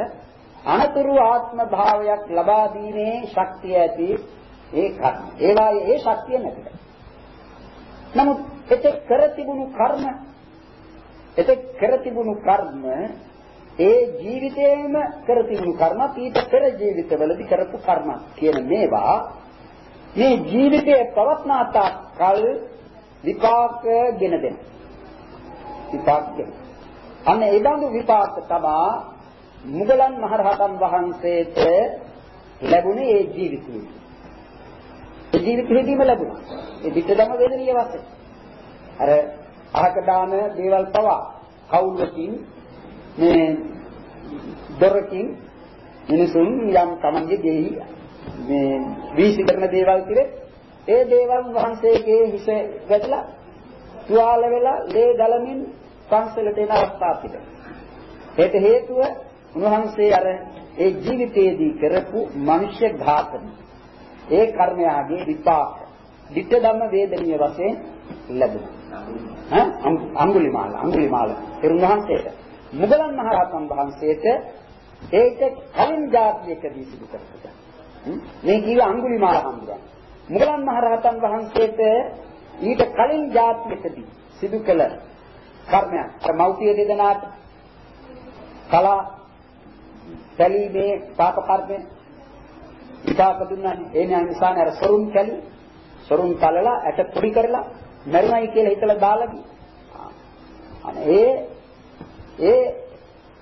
B: අනතුරු ආත්ම භාවයක් ලබා දීමේ ශක්තිය ඇති ඒ කර්ම. ඒවායේ ඒ ශක්තිය නැතිද නමුත් එතෙක් කර තිබුණු කර්ම එතෙක් කර තිබුණු කර්ම ඒ ජීවිතේම කර තිබුණු කර්ම ඊට පෙර ජීවිතවලදී කරපු කර්ම කියන මේවා මේ ජීවිතයේ පවත්නා කල් විපාක ගෙන දෙන. විපාක ගෙන අන්න ඒ බඳු විපාක තමා මුගලන් මහරහතන් වහන්සේට ලැබුණේ ඒ ජීවිතේ ඒ ජීවිතේදීම ලැබුණා. ඒ පිටදම වේදනීය වශයෙන්. අර අහක දාන දේවල් පවා කවුලකින් මේ දොරකින් මිනිසුන් යම් තමන්ගේ ගෙහි මේ වීසි කරන දේවල් කිරේ ඒ දේවල් වහන්සේගේ හිස වැටලා තුවාල වෙලා ලේ ගලමින් පන්සලට එන අවස්ථා තිබෙනවා. ඒට හේතුව උන්වහන්සේ අර ඒ ජීවිතයේදී කරපු මනුෂ්‍ය ඝාතන ඒ කර්මයාගේ විපාක ditta ධම්ම වේදනීය වශයෙන් ලැබුණා. ඈ අඟුලිමාල අඟුලිමාල එරුණහන්සේට මුගලන් මහරහතන් වහන්සේට ඒක කලින් જાතියකදී සිදු කරපුවා. මේ කිව්ව අඟුලිමාල හඳුනන. මුගලන් මහරහතන් වහන්සේට ඊට කලින් જાතියකදී සිදු කළ කර්මයක්. අර මෞපිය දෙදෙනාට කලා සැලීමේ පාප කර්මය විපාක දුන්නානේ. ඒ නිසානේ අර සොරුන් කැලි සොරුන් කලලා ඇට පොඩි කරලා මරුණයි කියලා හිතලා දාලා ඒ ඒ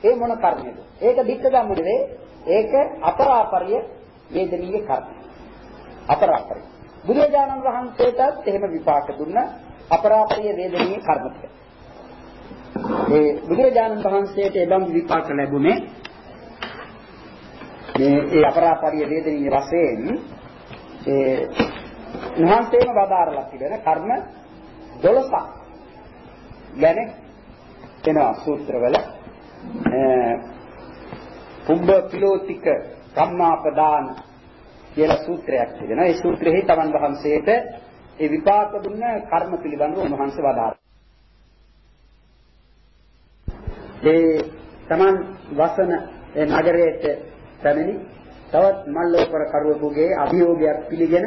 B: ඒ මොන කර්මයද? ඒක දික්ක ධම්ම නෙවෙයි. ඒක අපරාපරිය වේදනීය කර්ම. අපරාපරිය. බුදුරජාණන් වහන්සේටත් එහෙම විපාක දුන්න අපරාපරිය වේදනීය කර්ම ටික. ඒ බුදුරජාණන් වහන්සේට එබඳු විපාක ලැබුණේ මේ ඒ අපරාපරිය වේදනීය වශයෙන් ඒ උන්වහන්සේම වදාරලා තිබෙන කර්ම 12ක් ගැන එනවා සූත්‍රවල පුබ්බ පිලෝතික කම්මාපදාන කියලා සූත්‍රයක් තිබෙනවා. ඒ සූත්‍රෙහි තමන් වහන්සේට ඒ විපාක දුන්න කර්ම පිළිබඳව උන්වහන්සේ වදාළා. ඒ තමන් වසන ඒ නගරයට පැමිණි තවත් මල්ලෝපර කරුවෙකුගේ අභියෝගයක් පිළිගෙන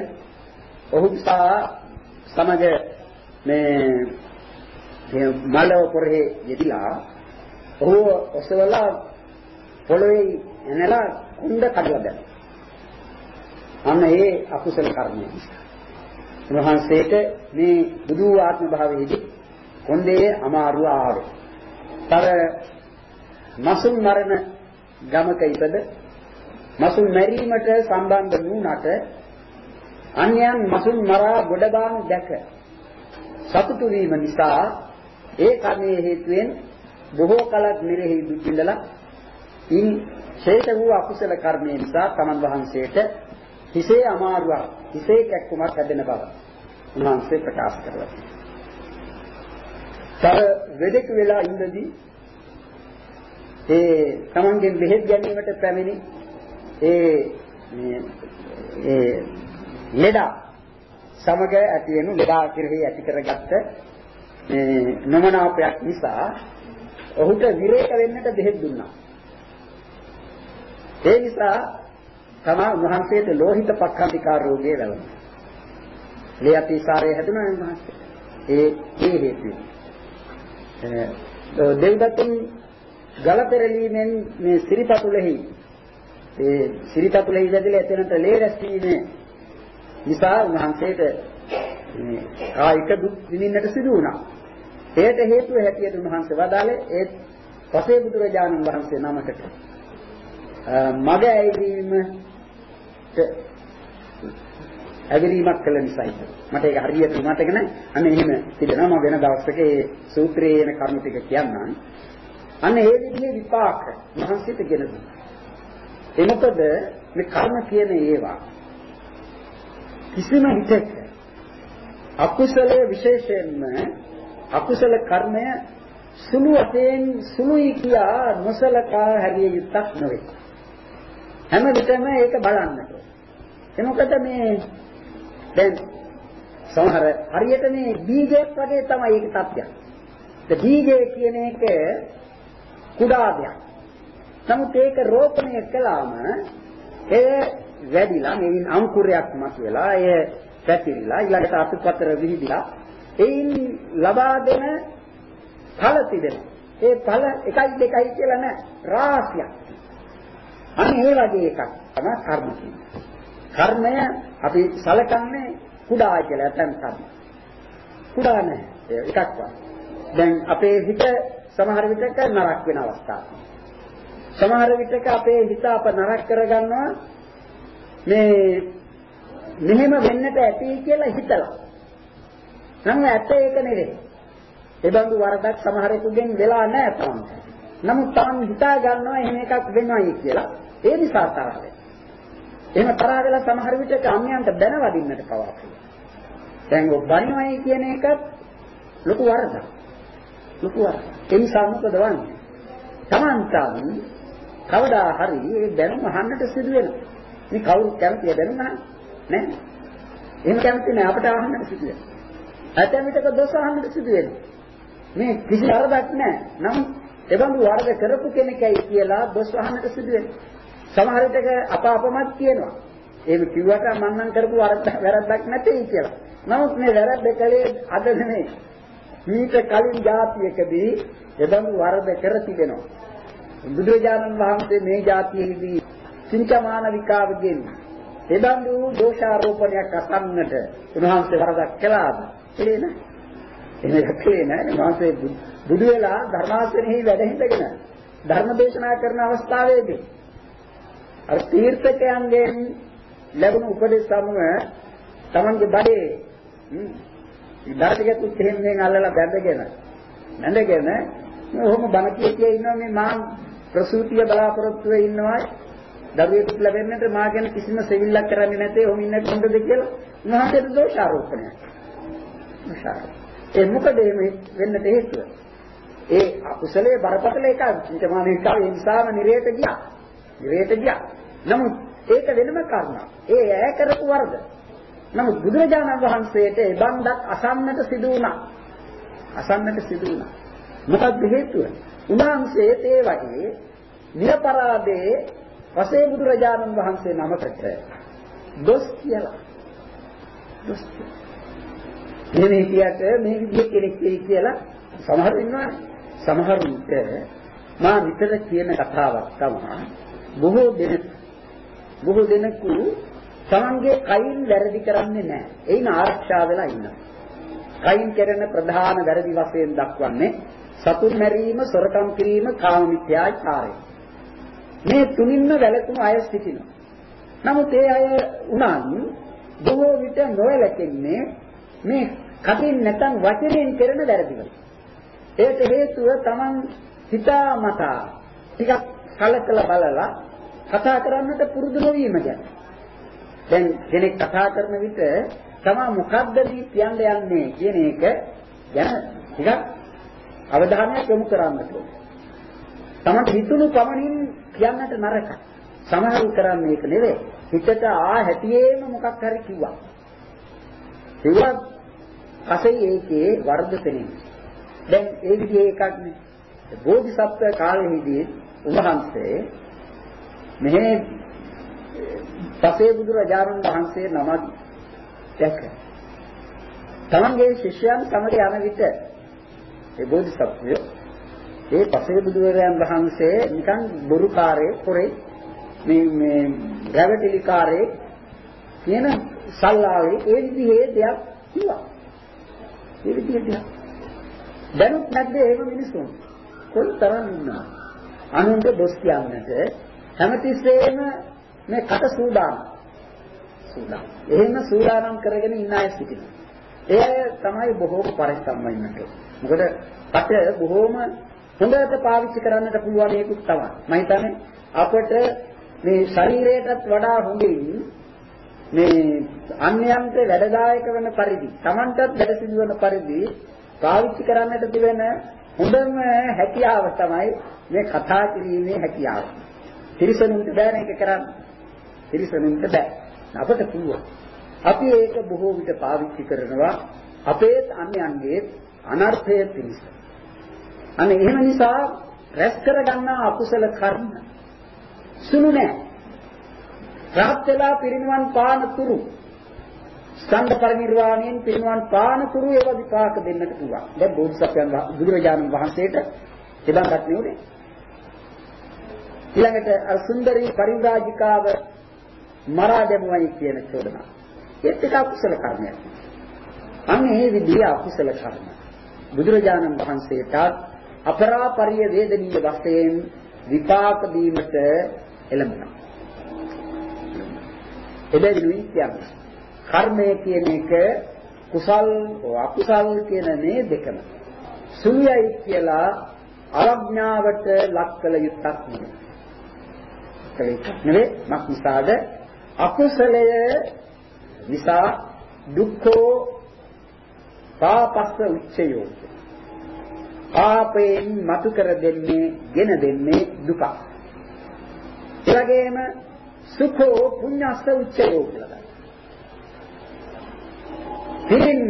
B: ඔහු සමග මේ මල්ලෝපරේ යෙදිලා ඔහු ඔසවලා පොළොවේ එනලා කුණ්ඩ කඩලා දැම්මා. අන්න ඒ අකුසල කර්මය. උන්වහන්සේට මේ බුදු ආත්ම භාවයේදී කොණ්ඩේ අමාරුව ආවේ. තර මසුන් මරණ ගමක ඉපද මසුන් මැරීමට සම්බන්ධ වුණාට අන්‍යයන් මසුන් මරා ගොඩදාන දැක සතුටු වීම නිසා ඒ කර්මයේ හේතුවෙන් බොහෝ කලක් නිරෙහි දුක් විඳලා ඉන් ශේෂ වූ අකුසල කර්මය නිසා තමන් වහන්සේට හිසේ අමාරුවක් හිසේ කැක්කුමක් හැදෙන බව උන්වහන්සේ ප්‍රකාශ කරලා තව වෙදෙක් වෙලා ඉඳදී ඒ තමන්ගෙන් බෙහෙත් ගැනීමට පැමිණි ඒ ඒ ලෙඩා සමග ඇති වෙනු ලෙඩා කෙරෙහි ඇති කරගත්ත මේ නොමනාපයක් නිසා ඔහුට විරේක වෙන්නට බෙහෙත් දුන්නා. ඒ නිසා තමයි උන්වහන්සේට ලෝහිත පක්ඛන්තිකා රෝගය ලැබුණා. ලේ අතිසාරය හැදුණා උන්වහන්සේ. ඒ ඒ හේතුව. දෙව්දත්තුන් ගල පෙරලීමෙන් මේ සිරිපතුලෙහි ඒ සිරිපතුලෙහි වැදිලා එතනට ලේ රැස්වීමේ නිසා උන්වහන්සේට මේ කායික දුක් විඳින්නට සිදු වුණා. ඒට හේතුව හැටියට උන්වහන්සේ වදාළේ ඒ පසේ බුදුරජාණන් වහන්සේ නමකට මග ඇවිදීමට ඇවිරීමක් කළ නිසායි. මට ඒක හරියට මතක නැහැ. අන්න එහෙම තිබෙනවා මම වෙන දවසක ඒ සූත්‍රයේ එන කරුණු ටික කියන්නම්. අන්න ඒ විදිහේ විපාක මහන්සියට ගෙන දුන්නා. ඒ මොකද මේ කර්ම කියන ඒවා කිසිම හිතක අකුසලයේ විශේෂයෙන්ම අකුසල කර්මය සුළු වශයෙන් සුළුයි කියා නොසලකා හැරිය යුත්තක් නොවේ. හැම විටම ඒක බලන්නට. එනකොට මේ දැන් සමහර හරියට මේ බීජයක් වගේ තමයි ඒක තත්ත්වයක්. ඒ බීජය කියන එක කුඩා දෙයක්. නමුත් ඒක රෝපණය කළාම එය වැඩිලා මෙයින් අංකුරයක් මතුවලා එය පැතිරිලා ඊළඟට අතුපතර විහිදිලා එයින් ලබා දෙන ඵල තිබෙනවා. ඒ ඵල 1 2 කියලා නෑ රාශියක්. අන්න ඒ වගේ එකක් තමයි කර්ම කියන්නේ. කර්මය අපි සලකන්නේ කුඩා කියලා නැත්නම් කර්ම. කුඩා නෑ එකක්වත්. දැන් අපේ හිත සමහර විටක නරක වෙන අවස්ථා. සමහර විටක අපේ හිත අප නරක කරගන්නවා මේ මෙහෙම වෙන්නට ඇති කියලා හිතලා. නම් ඇත්ත ඒක නෙවෙයි. ඒ බඳු වරදක් සමහරෙකුගෙන් වෙලා නැහැ තාම. නමුත් තාම හිතා ගන්නවා එහෙම එකක් වෙනවයි කියලා. ඒ නිසා තරහ වෙනවා. එහෙම තරහ වෙලා සමහර විටක අන්‍යයන්ට බැනවදින්නට පවා දැන් ඔබ බනිනවයි කියන එකත් ලොකු වරදක්. ලොකු වරදක්. ඒ නිසා මොකද වන්නේ? Tamantan කවදා හරි ඒ දැනුම අහන්නට සිදු වෙනවා. මේ කවුරු කැමතිද දැනුම අහන්න? නෑ. එහෙම කැමති නෑ අපට අහන්නට සිදු වෙනවා. ඇතැම් විටක දොස් අහන්නට සිදු වෙනවා. මේ කිසි වරදක් නෑ. නමුත් එබඳු වරද කරපු කෙනෙක්යි කියලා දොස් අහන්නට සිදු වෙනවා. සමහර විටක අප අපමත් කියනවා. ඒක කිව්වට මම නම් කරපු වැරද්දක් නැtei කියලා. නමුත් මේ වැරද්ද කලේ අද නෙමෙයි. ඊට කලින් જાතියකදී එබඳු වරද කර තිබෙනවා. බුදුරජාණන් වහන්සේ මේ જાතියෙහිදී සිංචමාන විකාවගෙන් එබඳු දෝෂාරෝපණයක් අසන්නට උන්වහන්සේ වරදක් කළාද? කළේ නැහැ. එහෙම කළේ නැහැ. උන්වහන්සේ බුදු වෙලා ධර්මාසනෙහි වැඩ හිටගෙන ධර්ම දේශනා කරන අවස්ථාවේදී අර තීර්ථකයන්ගෙන් ලැබුණු උපදෙස් අනුව තමන්ගේ බඩේ ඉදාටිකත් එහෙමෙන් අල්ලලා බැඳගෙන නැඳගෙන ඔහොම බණ කිය කිය ඉන්නවා මේ මා ප්‍රසූතිය බලාපොරොත්තු වෙ ඉන්නවා දරුවෙකුට ලැබෙන්නට මා ගැන කිසිම සෙවිල්ලක් කරන්නේ නැතේ ඔහොම ඉන්න කොහොමද කියලා උන්වහන්සේට දෝෂාරෝපණයක්. ඒ මොකද මේ වෙන්නට හේතුව? ඒ අකුසලයේ බරපතල එකක්. චින්තමානේ එක ඒ නිසාම නිරේත ගියා. නිරේත ගියා. නමුත් ඒක වෙනම කාරණා. ඒ ඈ කරපු වරද. නමුත් බුදුරජාණන් වහන්සේට ඒ බන්දක් අසන්නට සිදු වුණා. අසන්නට සිදු වුණා. මොකක්ද හේතුව? උන්වහන්සේ ඒ වගේ නිරපරාදේ වශයෙන් බුදුරජාණන් වහන්සේ නමකට දොස් කියලා. දොස් කියලා. මේ විදියට මේ විදිය කෙනෙක් වෙයි කියලා සමහර ඉන්නවානේ. සමහරුන්ට මා විතර කියන කතාවක් තමයි බොහෝ දෙනෙක් බොහෝ දෙනෙකු තමන්ගේ කයින් වැරදි කරන්නේ නැහැ. ඒින ආරක්ෂා වෙලා ඉන්නවා. කයින් කරන ප්‍රධාන වැරදි වශයෙන් දක්වන්නේ සතුන් මැරීම, සොරකම් කිරීම, කාම මිත්‍යාචාරය. මේ තුනින්ම වැළකුණු අය සිටිනවා. නමුත් ඒ අය උනන් බොහෝ විට නොවැළකෙන්නේ මේ කටින් නැත්නම් වචනෙන් කරන වැරදිවල. ඒට හේතුව Taman හිතාමතා ටිකක් කලකලා බලලා කතා කරන්නට පුරුදු නොවීම ගැන. දැන් කෙනෙක් කතා කරන විට තමා මොකද්ද මේ කියන්න යන්නේ කියන එක ගැන ටිකක් අවධානයක් යොමු කරන්නට ඕනේ. තමන්ට හිතුණු පමණින් කියන්නට නරකයි. සමහරු කරන්නේ ඒක නෙවෙයි. හිතට ආ හැටියේම මොකක් හරි කිව්වා. කිව්වා පස්සේ ඒකේ වර්ධ පෙනෙන්නේ. දැන් ඒ විදිහේ එකක් නේ. බෝධිසත්ව කාලෙහිදී උන්වහන්සේ මෙහි පසේ බුදුරජාණන් වහන්සේ නමක් දැක. තමන්ගේ ශිෂ්‍යයන් සමග යන විට ඒ බෝධිසත්වය ඒ පසේ බුදුරජාණන් වහන්සේ නිකන් බොරුකාරයේ පොරේ මේ මේ රැවටිලිකාරයේ කියන සල්ලාවේ ඒ විදිහේ දෙයක් කිව්වා. ඒ විදිහේ දෙයක්. දැනුත් නැද්ද එහෙම මිනිස්සුන්? කොයිතරම් ඉන්නවා. අනුන්ට දොස් කියන්නට හැමතිස්සෙම මේ කට සූදානම්. සූදානම්. එහෙම සූදානම් කරගෙන ඉන්න අය සිටිනවා. ඒ තමයි බොහෝ පරිස්සම්ව ඉන්නට. මොකද කට බොහෝම හොඳට පාවිච්චි කරන්නට පුළුවන් එකක් තමයි. මම හිතන්නේ අපට මේ ශරීරයටත් වඩා හොඳින් මේ අන්‍යයන්ට වැඩදායක වෙන පරිදි, Tamanටත් වැඩ සිදුවන පරිදි පාවිච්චි කරන්නට තිබෙන හොඳම හැකියාව තමයි මේ කතා කිරීමේ හැකියාව. තිරිසනුන්ට බෑ මේක කරන්න. තිරිසනුන්ට බෑ. අපට පුළුවන්. අපි ඒක බොහෝ විට පාවිච්චි කරනවා අපේ අන්‍යයන්ගේ අනර්ථය පිණිස. අනේ එහෙම නිසා රැස් කරගන්නා අකුසල කර්ම සුළු නෑ. රහත් වෙලා පිරිනිවන් පාන තුරු ස්කන්ධ පරිනිර්වාණයෙන් පිරිනිවන් පාන තුරු ඒවා විපාක දෙන්නට පුළුවන්. දැන් බෝධිසත්වයන් බුදුරජාණන් වහන්සේට එදාටත් නෙවෙයි. ඊළඟට අර සුන්දරී පරිව්‍රාජිකාව මරා දැමුවයි කියන චෝදනාව. ඒත් ඒක අකුසල කර්මයක්. අන්න ඒ විදිහේ අකුසල කර්ම. බුදුරජාණන් වහන්සේට අපරාපරිය වේදනීය වශයෙන් විපාක දීමට එළඹෙනවා. එබැවින් කියන්නේ කර්මය කියන එක කුසල් අකුසල් කියන මේ දෙකම සුයයි කියලා අරඥාවට ලක් කළ යුත්තක් නෙවෙයි. ඒක නෙවෙයි මක් නිසාද අකුසලය නිසා දුක්ඛෝ පාපස්ස උච්චයෝ පාපයෙන් මතු කර දෙන්නේ ගෙන දෙන්නේ දුක. ඒ වගේම සුඛෝ පුඤ්ඤස්ස උච්චයෝ කියලා. පිටින්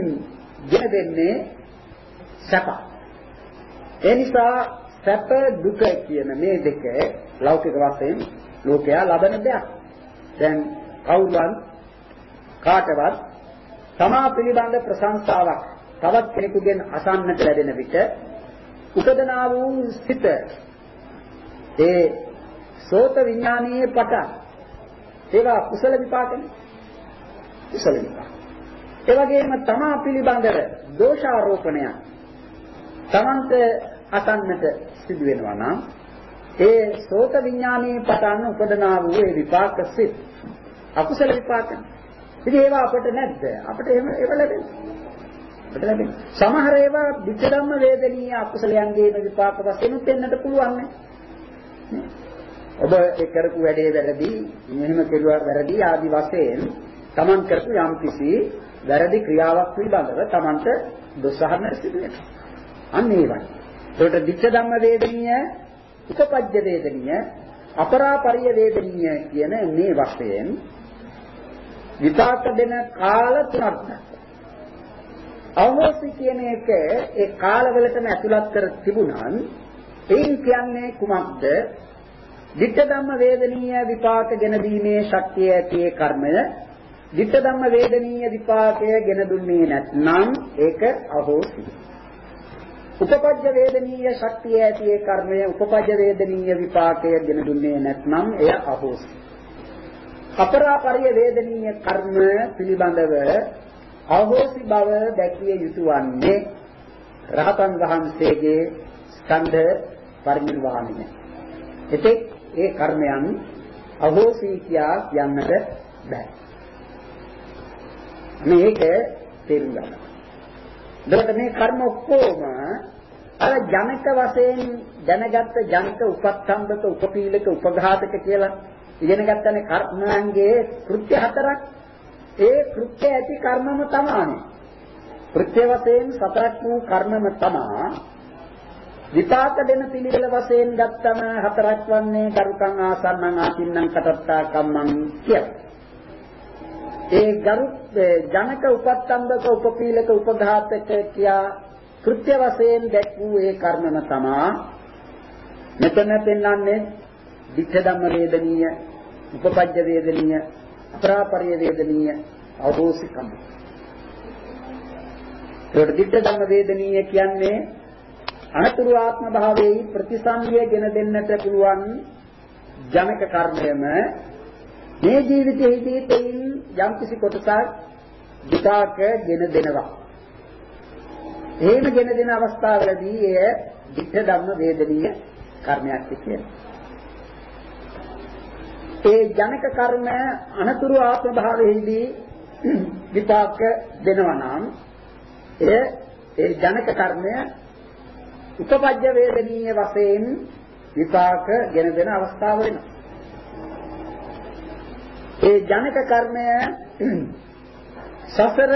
B: ගෙන දෙන්නේ සැප. ඒ නිසා සැප දුක කියන මේ දෙක ලෞකික වශයෙන් ලෝකයා ලබන දෙයක්. දැන් කවුරුන් කාටවත් තමා පිළිබඳ ප්‍රශංසාවක් තවත් කෙනෙකුගෙන් අසන්නට ලැබෙන විට උපදනා වූ සිත ඒ සෝත විඥානීය පට ඒවා කුසල විපාකනේ. කුසල විපාක. ඒ වගේම තමා පිළිබඳව දෝෂාරෝපණය තමන්ට අසන්නට සිදු වෙනවා නම් ඒ සෝත විඥානීය පටන් උපදනා වූ ඒ විපාක සිත් අකුසල විපාක ඉතින් ඒවා අපිට නැද්ද අපිට එහෙම ඒවා ලැබෙන්නේ අපිට ලැබෙන්නේ. සමහර ඒවා විචරම්ම වේදනීය අකුසලයන්ගේ විපාක වශයෙන් උත්ෙන්නට පුළුවන් නේ. ඔබ ඒ කරපු වැඩේ වැරදි, මෙහෙම කෙරුවා වැරදි ආදි වශයෙන් Taman කරපු යම් කිසි වැරදි ක්‍රියාවක් පිළිබඳව Tamanට දොස් අහන්න සිදු වෙනවා. අන්න ඒ වගේ. ඒකට දිච්ඡ ධම්ම වේදනීය, උපපජ්ජ වේදනීය, අපරාපරිය වේදනීය කියන මේ වශයෙන් විපාක දෙන කාල තුනක් අවෝසි කියන එක ඒ කාලවලටම ඇතුළත් කර තිබුණා. එයින් කියන්නේ කුමක්ද? ditta ධම්ම වේදනීය විපාක ගෙන දීමේ ශක්තිය ඇති ඒ කර්මය ditta ධම්ම වේදනීය විපාකය ගෙන දුන්නේ නැත්නම් ඒක අහෝසි. උපපජ්ජ වේදනීය ශක්තිය ඇති ඒ කර්මය උපපජ්ජ වේදනීය විපාකය ගෙන දුන්නේ නැත්නම් එය අහෝසි. අපරාපරිය වේදනීය කර්ම පිළිබඳව අහෝසි බව දැකිය යුතු වන්නේ රහතන් වහන්සේගේ ස්කන්ධ පරිනිර්වාණය. එතෙක් ඒ කර්මයන් අහෝසි කියා යන්නට බෑ. මේක තේරුම් ගන්න. එතකොට මේ කර්ම ඔක්කොම අර ජනක වශයෙන් දැනගත්ත ජනක උපත්තම්බක උපපීලක උපඝාතක කියලා ඉගෙන ගන්නනේ කර්මයන්ගේ කෘත්‍ය හතරක්. ඒ කෘත්‍ය ඇති කර්මම තමයි. කෘත්‍ය වශයෙන් සතරක් වූ කර්මම තමයි. විපාක දෙන පිළිවෙල වශයෙන් ගත්තම හතරක් වන්නේ කරුකං ආසන්නං ආචින්නම් කටත්තා කම්මං කිය. ඒ ගරු ජනක උපත්තම්බක උපපීලක උපඝාතක කියා කෘත්‍ය වශයෙන් දැක් වූ ඒ කර්මම තමා මෙතන පෙන්වන්නේ විච්ඡ ධම්ම වේදනීය උපපජ්ජ වේදනීය අපරාපරිය වේදනීය අවෝසිකම් ඒකට විච්ඡ ධම්ම වේදනීය කියන්නේ අනතුරු ආත්ම භාවයේ ප්‍රතිසන්දිය ගෙන දෙන්නට පුළුවන් ජනක කර්මයම මේ ජීවිතයේදී තෙයින් යම් කිසි කොටසක් විපාක ගෙන දෙනවා. එහෙම ගෙන දෙන අවස්ථාවලදී එය විච්ඡ ධම්ම වේදනීය කර්මයක් කියලා. ඒ ජනක කර්ම අනතුරු ආත්ම භාවයේදී <clears throat> විපාක දෙනවා නම් එය ඒ ජනක කර්මය උපපජ්ජ වේදනීය වශයෙන් විපාක ගෙන දෙන අවස්ථාව වෙනවා. ඒ ජනක කර්මය <clears throat> සසර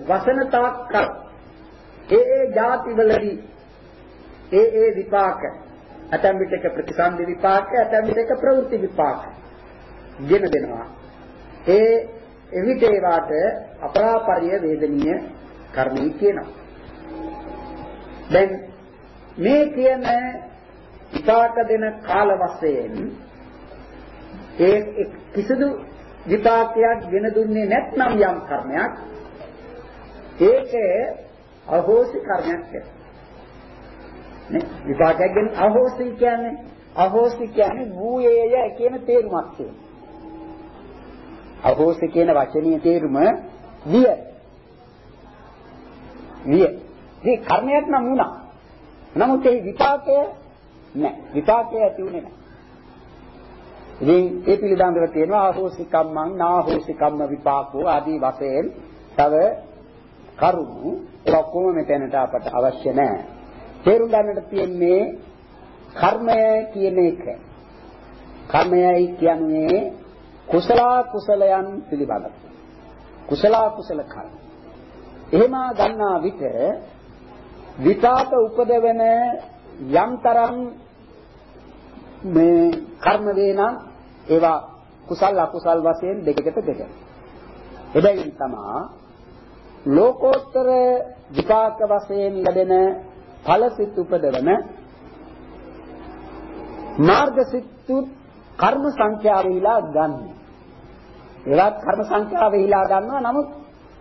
B: වසන තාක්කල් ඒ ඒ ಜಾතිවලදී ඒ ඒ විපාක ඇතැම් විටක ප්‍රතිසන්දි විපාක ඇතැම් විටක ප්‍රවෘත්ති විපාක ගෙන දෙනවා ඒ එවිට ඒවාට අපරාපරිය වේදනීය කර්මී කියනවා දැන් මේ කියන විපාක දෙන කාල වශයෙන් ඒ කිසිදු විපාකයක් ගෙන දුන්නේ නැත්නම් යම් කර්මයක් ඒක අහෝසි කර්මයක් කියලා. නේ විපාකයක් ගෙන අහෝසි කියන්නේ අහෝසි කියන්නේ වූයේය කියන තේරුමක් තියෙනවා. අහෝසි කියන වචනීය තේරුම විය. විය. මේ කර්මයක් නම් වුණා. නමුත් ඒ විපාකය නැහැ. විපාකය ඇති උනේ නැහැ. ඉතින් ඒ පිළිබඳව තියෙනවා ආහෝසි කම්මං නාහෝසි කම්ම විපාකෝ ආදී වශයෙන් තව කරුණු ඒ ඔක්කොම මෙතනට අපට අවශ්‍ය නැහැ. තේරුම් ගන්නට තියෙන්නේ කර්මය කියන එක. කර්මයයි කියන්නේ කුසල කුසලයන් පිළිබඳව. කුසල කුසල කර්ම. එහෙම ගන්නා විට විපාක උපදවන යම්තරම් මේ කර්ම වේනම් ඒවා කුසල් අකුසල් වශයෙන් දෙකකට බෙදෙනවා. එබැවින් තමා ලෝකෝත්තර විපාක වශයෙන් ලැබෙන ඵලසිත උපදවන මාර්ගසිතු කර්ම සංඛ්‍යාවෙහිලා ගන්න. ඒවත් කර්ම සංඛ්‍යාවෙහිලා ගන්නවා නමුත්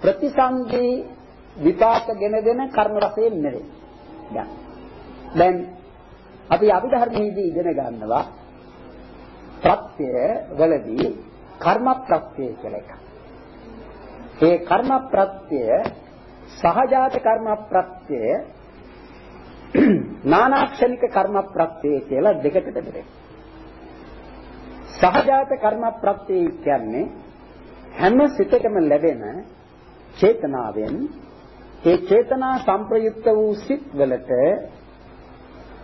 B: ප්‍රතිසන්දි විපාකගෙන දෙන කර්ම වශයෙන් නෙවෙයි. දැන් අපි අභිධර්මයේදී ඉගෙන ගන්නවා ප්‍රත්‍ය වලදී කර්ම ප්‍රත්‍ය කියලා එකක්. ඒ කර්ම ප්‍රත්‍ය සහජාත කර්ම ප්‍රත්‍ය <clears throat> නානාක්ෂණික කර්ම ප්‍රත්‍ය කියලා දෙකකට බෙදෙනවා. සහජාත කර්ම ප්‍රත්‍ය කියන්නේ හැම සිතකම ලැබෙන චේතනාවෙන් ඒ චේතනා සංප්‍රයුක්ත වූ සිත් වලට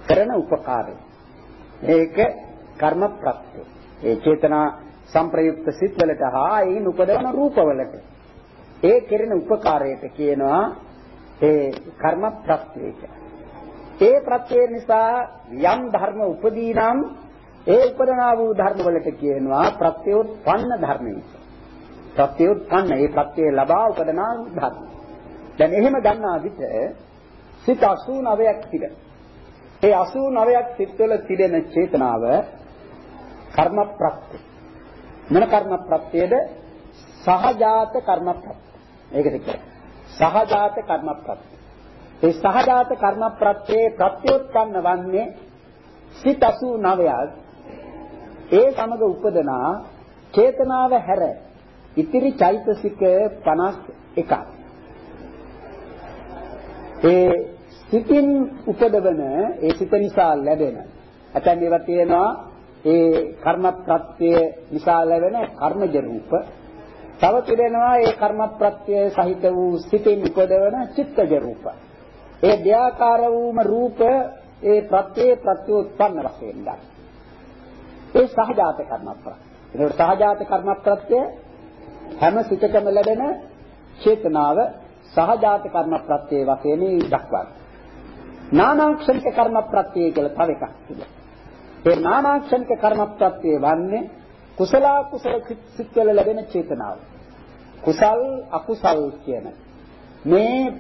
B: කරන උපකාරය. මේක කර්ම ප්‍රත්‍ය. ඒ චේතනා සංප්‍රයුක්ත සිත්වලට හා ඒයින් උපදවන රූපවලට ඒ කෙරෙන උපකාරයට කියනවා ඒ කර්ම ප්‍රත්‍ය ඒ ප්‍රත්‍ය නිසා යම් ධර්ම උපදී නම් ඒ උපදනා වූ ධර්ම වලට කියනවා ප්‍රත්‍යෝත්පන්න ධර්මයි. ප්‍රත්‍යෝත්පන්න ඒ ප්‍රත්‍ය ලබා උපදනා වූ ධර්ම. දැන් එහෙම ගන්නා විට සිත 89ක් තිබෙන. ඒ 89ක් සිත්වල තිබෙන චේතනාව කර්ම ප්‍රත්‍ය. මොන කර්ම ප්‍රත්‍යද? සහජාත කර්ම ප්‍රත්‍ය. ඒකද කියන්නේ. සහජාත කර්ම ප්‍රත්‍ය. ඒ සහජාත කර්ම ප්‍රත්‍යේ ප්‍රත්‍යෝත්පන්න වන්නේ සිත 89ක් ඒ සමග උපදනා චේතනාව හැර ඉතිරි චෛතසික 51ක් ඒ සිතින් උපදවන ඒ සිත නිසා ලැබෙන ඇතැම් ඒවා තියෙනවා ඒ කර්ම ප්‍රත්‍ය නිසා ලැබෙන කර්මජ රූප තව තිබෙනවා ඒ කර්ම ප්‍රත්‍ය සහිත වූ සිතින් උපදවන චිත්තජ රූප ඒ දෙයාකාර වූම රූප ඒ ප්‍රත්‍යේ ප්‍රත්‍යෝත්පන්න වශයෙන් ගන්න. ඒ සහජාත කර්ම ප්‍රත්‍ය. ඒකට සහජාත කර්ම ප්‍රත්‍ය හැම සිතකම ලැබෙන චේතනාව සහජාත කර්ම ප්‍රත්‍ය වශයෙන් දක්වනවා. නානාක්ෂණික කර්ම ප්‍රත්‍ය කියලා තව එකක් තිබෙනවා. ඒ නානාක්ෂණික කර්ම ප්‍රත්‍ය වන්නේ කුසල කුසල සිත්වල ලැබෙන චේතනාව. කුසල් අකුසල් කියන මේ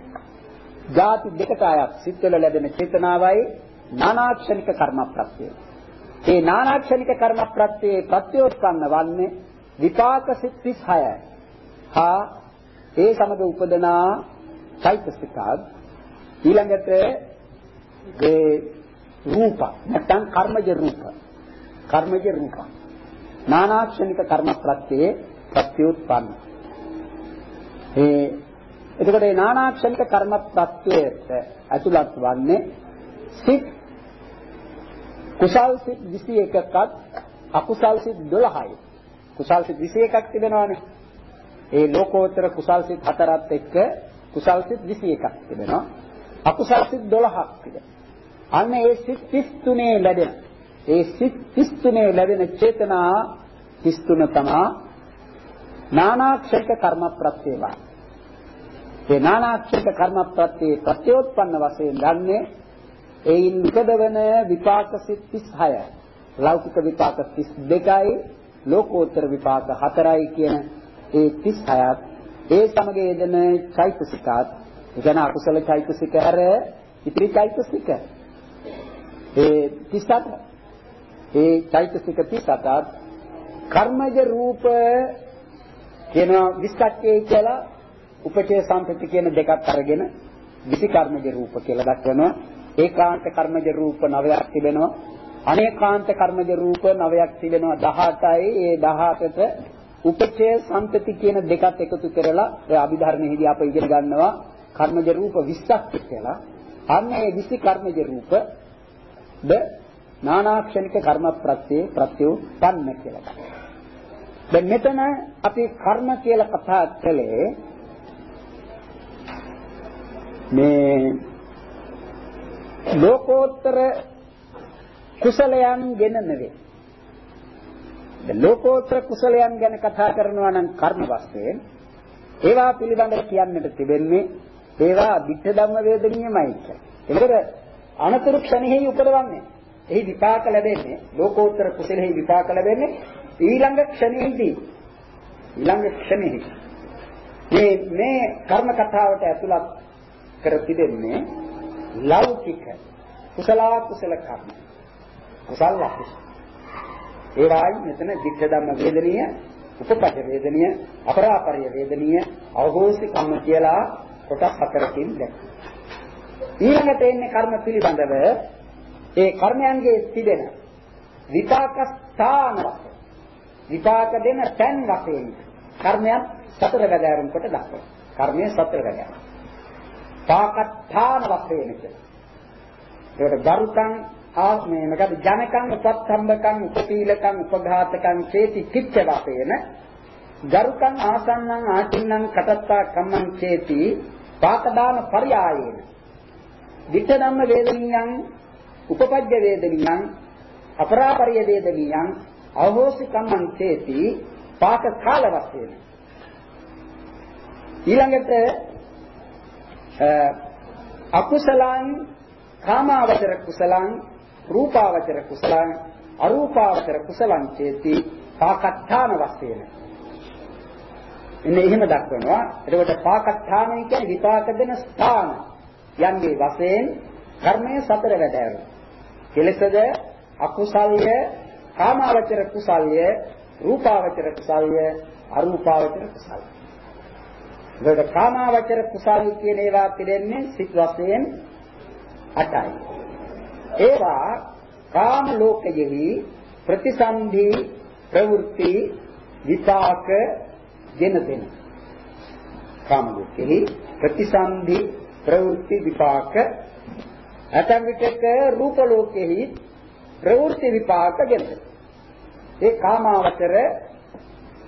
B: ಜಾති දෙකට අයත් සිත්වල ලැබෙන චේතනාවයි නානාක්ෂණික කර්ම ප්‍රත්‍යය. ඒ නානාක්ෂණික කර්ම ප්‍රත්‍යයේ ප්‍රත්‍යෝත්පන්න වන්නේ විපාක සිත් 36යි. හා ඒ සමග උපදනා චෛතසිකත් ඊළඟට ඒ රූප නැත්නම් කර්මජ රූප කර්මජ රූප නානාක්ෂණික කර්ම ප්‍රත්‍යයේ ප්‍රත්‍යෝත්පන්න ඒ එතකොට මේ නානාක්ෂණික කර්ම ප්‍රත්‍යයට ඇතුළත් වන්නේ සිත් කුසල් සිත් 21කත් අකුසල් සිත් 12යි. කුසල් සිත් 21ක් තිබෙනවානේ. ඒ ලෝකෝත්තර කුසල් සිත් හතරත් එක්ක කුසල් සිත් 21ක් තිබෙනවා. අකුසල් සිත් 12ක් තිබෙනවා. අන්න ඒ සිත් 33 ලැබෙන. ඒ සිත් 33 ලැබෙන චේතනා 33 තමා නානාක්ෂරික කර්ම ප්‍රත්‍යේවා. ඒ නානාක්ෂරික කර්ම ප්‍රත්‍යේ ප්‍රත්‍යෝත්පන්න වශයෙන් ගන්නේ ඒයින් උපදවන විපාක සිත් 36යි. ලෞකික විපාක 32යි, ලෝකෝත්තර විපාක 4යි කියන ඒ 36ත් ඒ සමග යෙදෙන චෛතසිකات ඒ කියන්නේ අකුසල චෛතසික හැර ඉතිරි චෛතසික. ඒ 37 ඒ චෛතසික 37ත් කර්මජ රූප කියන විස්කක්කේ කියලා උපචේ සම්පති කියන දෙකක් අරගෙන විසි කර්මජ රූප කියලා දක්වනවා. ඒකාන්ත කර්මජ රූප 9ක් තිබෙනවා. අනේකාන්ත කර්මජ රූප 9ක් තිබෙනවා 18යි ඒ 18ට උපචය සම්පති කියන දෙකත් එකතු කරලා ඒ අභිධර්මයේදී අප ඉගෙන ගන්නවා. කර්මජ රූප 20ක් කියලා. අන්න ඒ 20 කර්මජ රූප ද නානාක්ෂණික කර්ම ප්‍රත්‍ය ප්‍රත්‍යෝපන්න කියලා. දැන් මෙතන අපි කර්ම කියලා කතා කළේ මේ ලෝකෝත්තර කුසලයන් ගැන නෙවෙයි. ලෝකෝත්තර කුසලයන් ගැන කතා කරනවා නම් කර්ම වශයෙන් ඒවා පිළිබඳව කියන්නට තිබෙන්නේ ඒවා ධිට්ඨ ධම්ම වේදනීයමයි කියලා. ඒකට අනතුරු ක්ෂණෙහි උපදවන්නේ. එහි විපාක ලැබෙන්නේ ලෝකෝත්තර කුසලෙහි විපාක ලැබෙන්නේ ඊළඟ ක්ෂණෙහිදී. ඊළඟ ක්ෂණෙහි. මේ මේ කර්ම කතාවට ඇතුළත් කර තිබෙන්නේ ලෞකික කුසල කුසල කර්ම. කුසල අකුසල. ඒවායි මෙතන ධිට්ඨ ධම්ම වේදනීය, උපපජ වේදනීය, අපරාපරිය වේදනීය, අවඝෝෂි කම්ම කියලා කොටස් හතරකින් දැක්වෙනවා. ඊළඟට එන්නේ කර්ම පිළිබඳව ඒ කර්මයන්ගේ තිබෙන විපාක ස්ථාන විපාක දෙන තැන් වශයෙන් කර්මයන් සතර වැදෑරුම් කොට දක්වනවා. කර්මය සතර වැදෑරුම්. පාකත්ථාන වශයෙන් කියලා. ඒකට ගරුකං ආත්මේ මොකද ජනකං උපත්තම්බකං උපපීලකං උපඝාතකං චේති කිච්ච වශයෙන් ගරුකං ආසන්නං ආචින්නං කටත්තා කම්මං චේති පාකදාන පරියායේන. විත ධම්ම වේදනියං උපපජ්ජ වේදනියං අපරාපරිය වේදනියං අහෝසි කම්මං තේති පාක කාල වශයෙන්. ඊළඟට අකුසලං කාමාවචර කුසලං රූපාවචර කුසලං අරූපාවචර කුසලං චේති. පාකත්තාන වශයෙන්. එන්නේ එහෙම දක්වනවා. එතකොට පාකත්තානයි කියන්නේ විපාක දෙන ස්ථාන. යන්නේ වශයෙන් කර්මයේ සතර වැඩෑරු කෙලෙසද අකුසල්ය කාමාවචර කුසල්ය රූපාවචර කුසල්ය අරූපාවචර කුසල්ය. එතකොට කාමාවචර කුසල් කියන ඒවා පිළිෙන්නේ සිත් වශයෙන් 8යි. ඒවා කාම ලෝකයෙහි ප්‍රතිසන්ධි ප්‍රවෘත්ති විපාක ගෙන දෙන. කාම ලෝකෙහි ප්‍රතිසන්ධි ප්‍රවෘත්ති විපාක ඇතම් විටක රූප ලෝකෙහි ප්‍රවෘත්ති විපාක ගෙන දෙන. ඒ කාමාවචර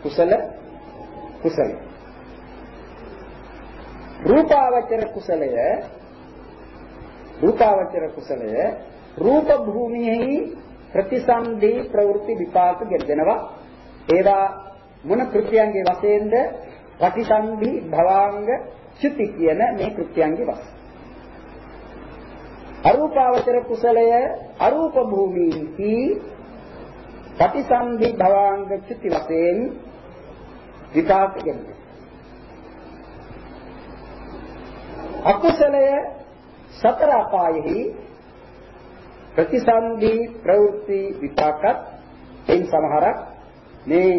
B: කුසල කුසලයි. රූපාවචර කුසලය රූපාවචර කුසලය රූප භූමියෙහි ප්‍රතිසන්දී ප්‍රවෘත්ති විපාක ගෙදෙනවා ඒවා මොන කෘත්‍යයන්ගේ වශයෙන්ද? ප්‍රතිසන්දී භවාංග චුති කියන මේ කෘත්‍යයන්ගේ වශයෙන්. අරූපාවචර කුසලය අරූප භූමියෙහි ප්‍රතිසන්දී භවාංග චුති වශයෙන් විපාක ගෙදෙනවා අකුසලය සතර අපායෙහි ප්‍රතිසන්දි ප්‍රවෘත්ති විපාකත් එයින් සමහරක් මේ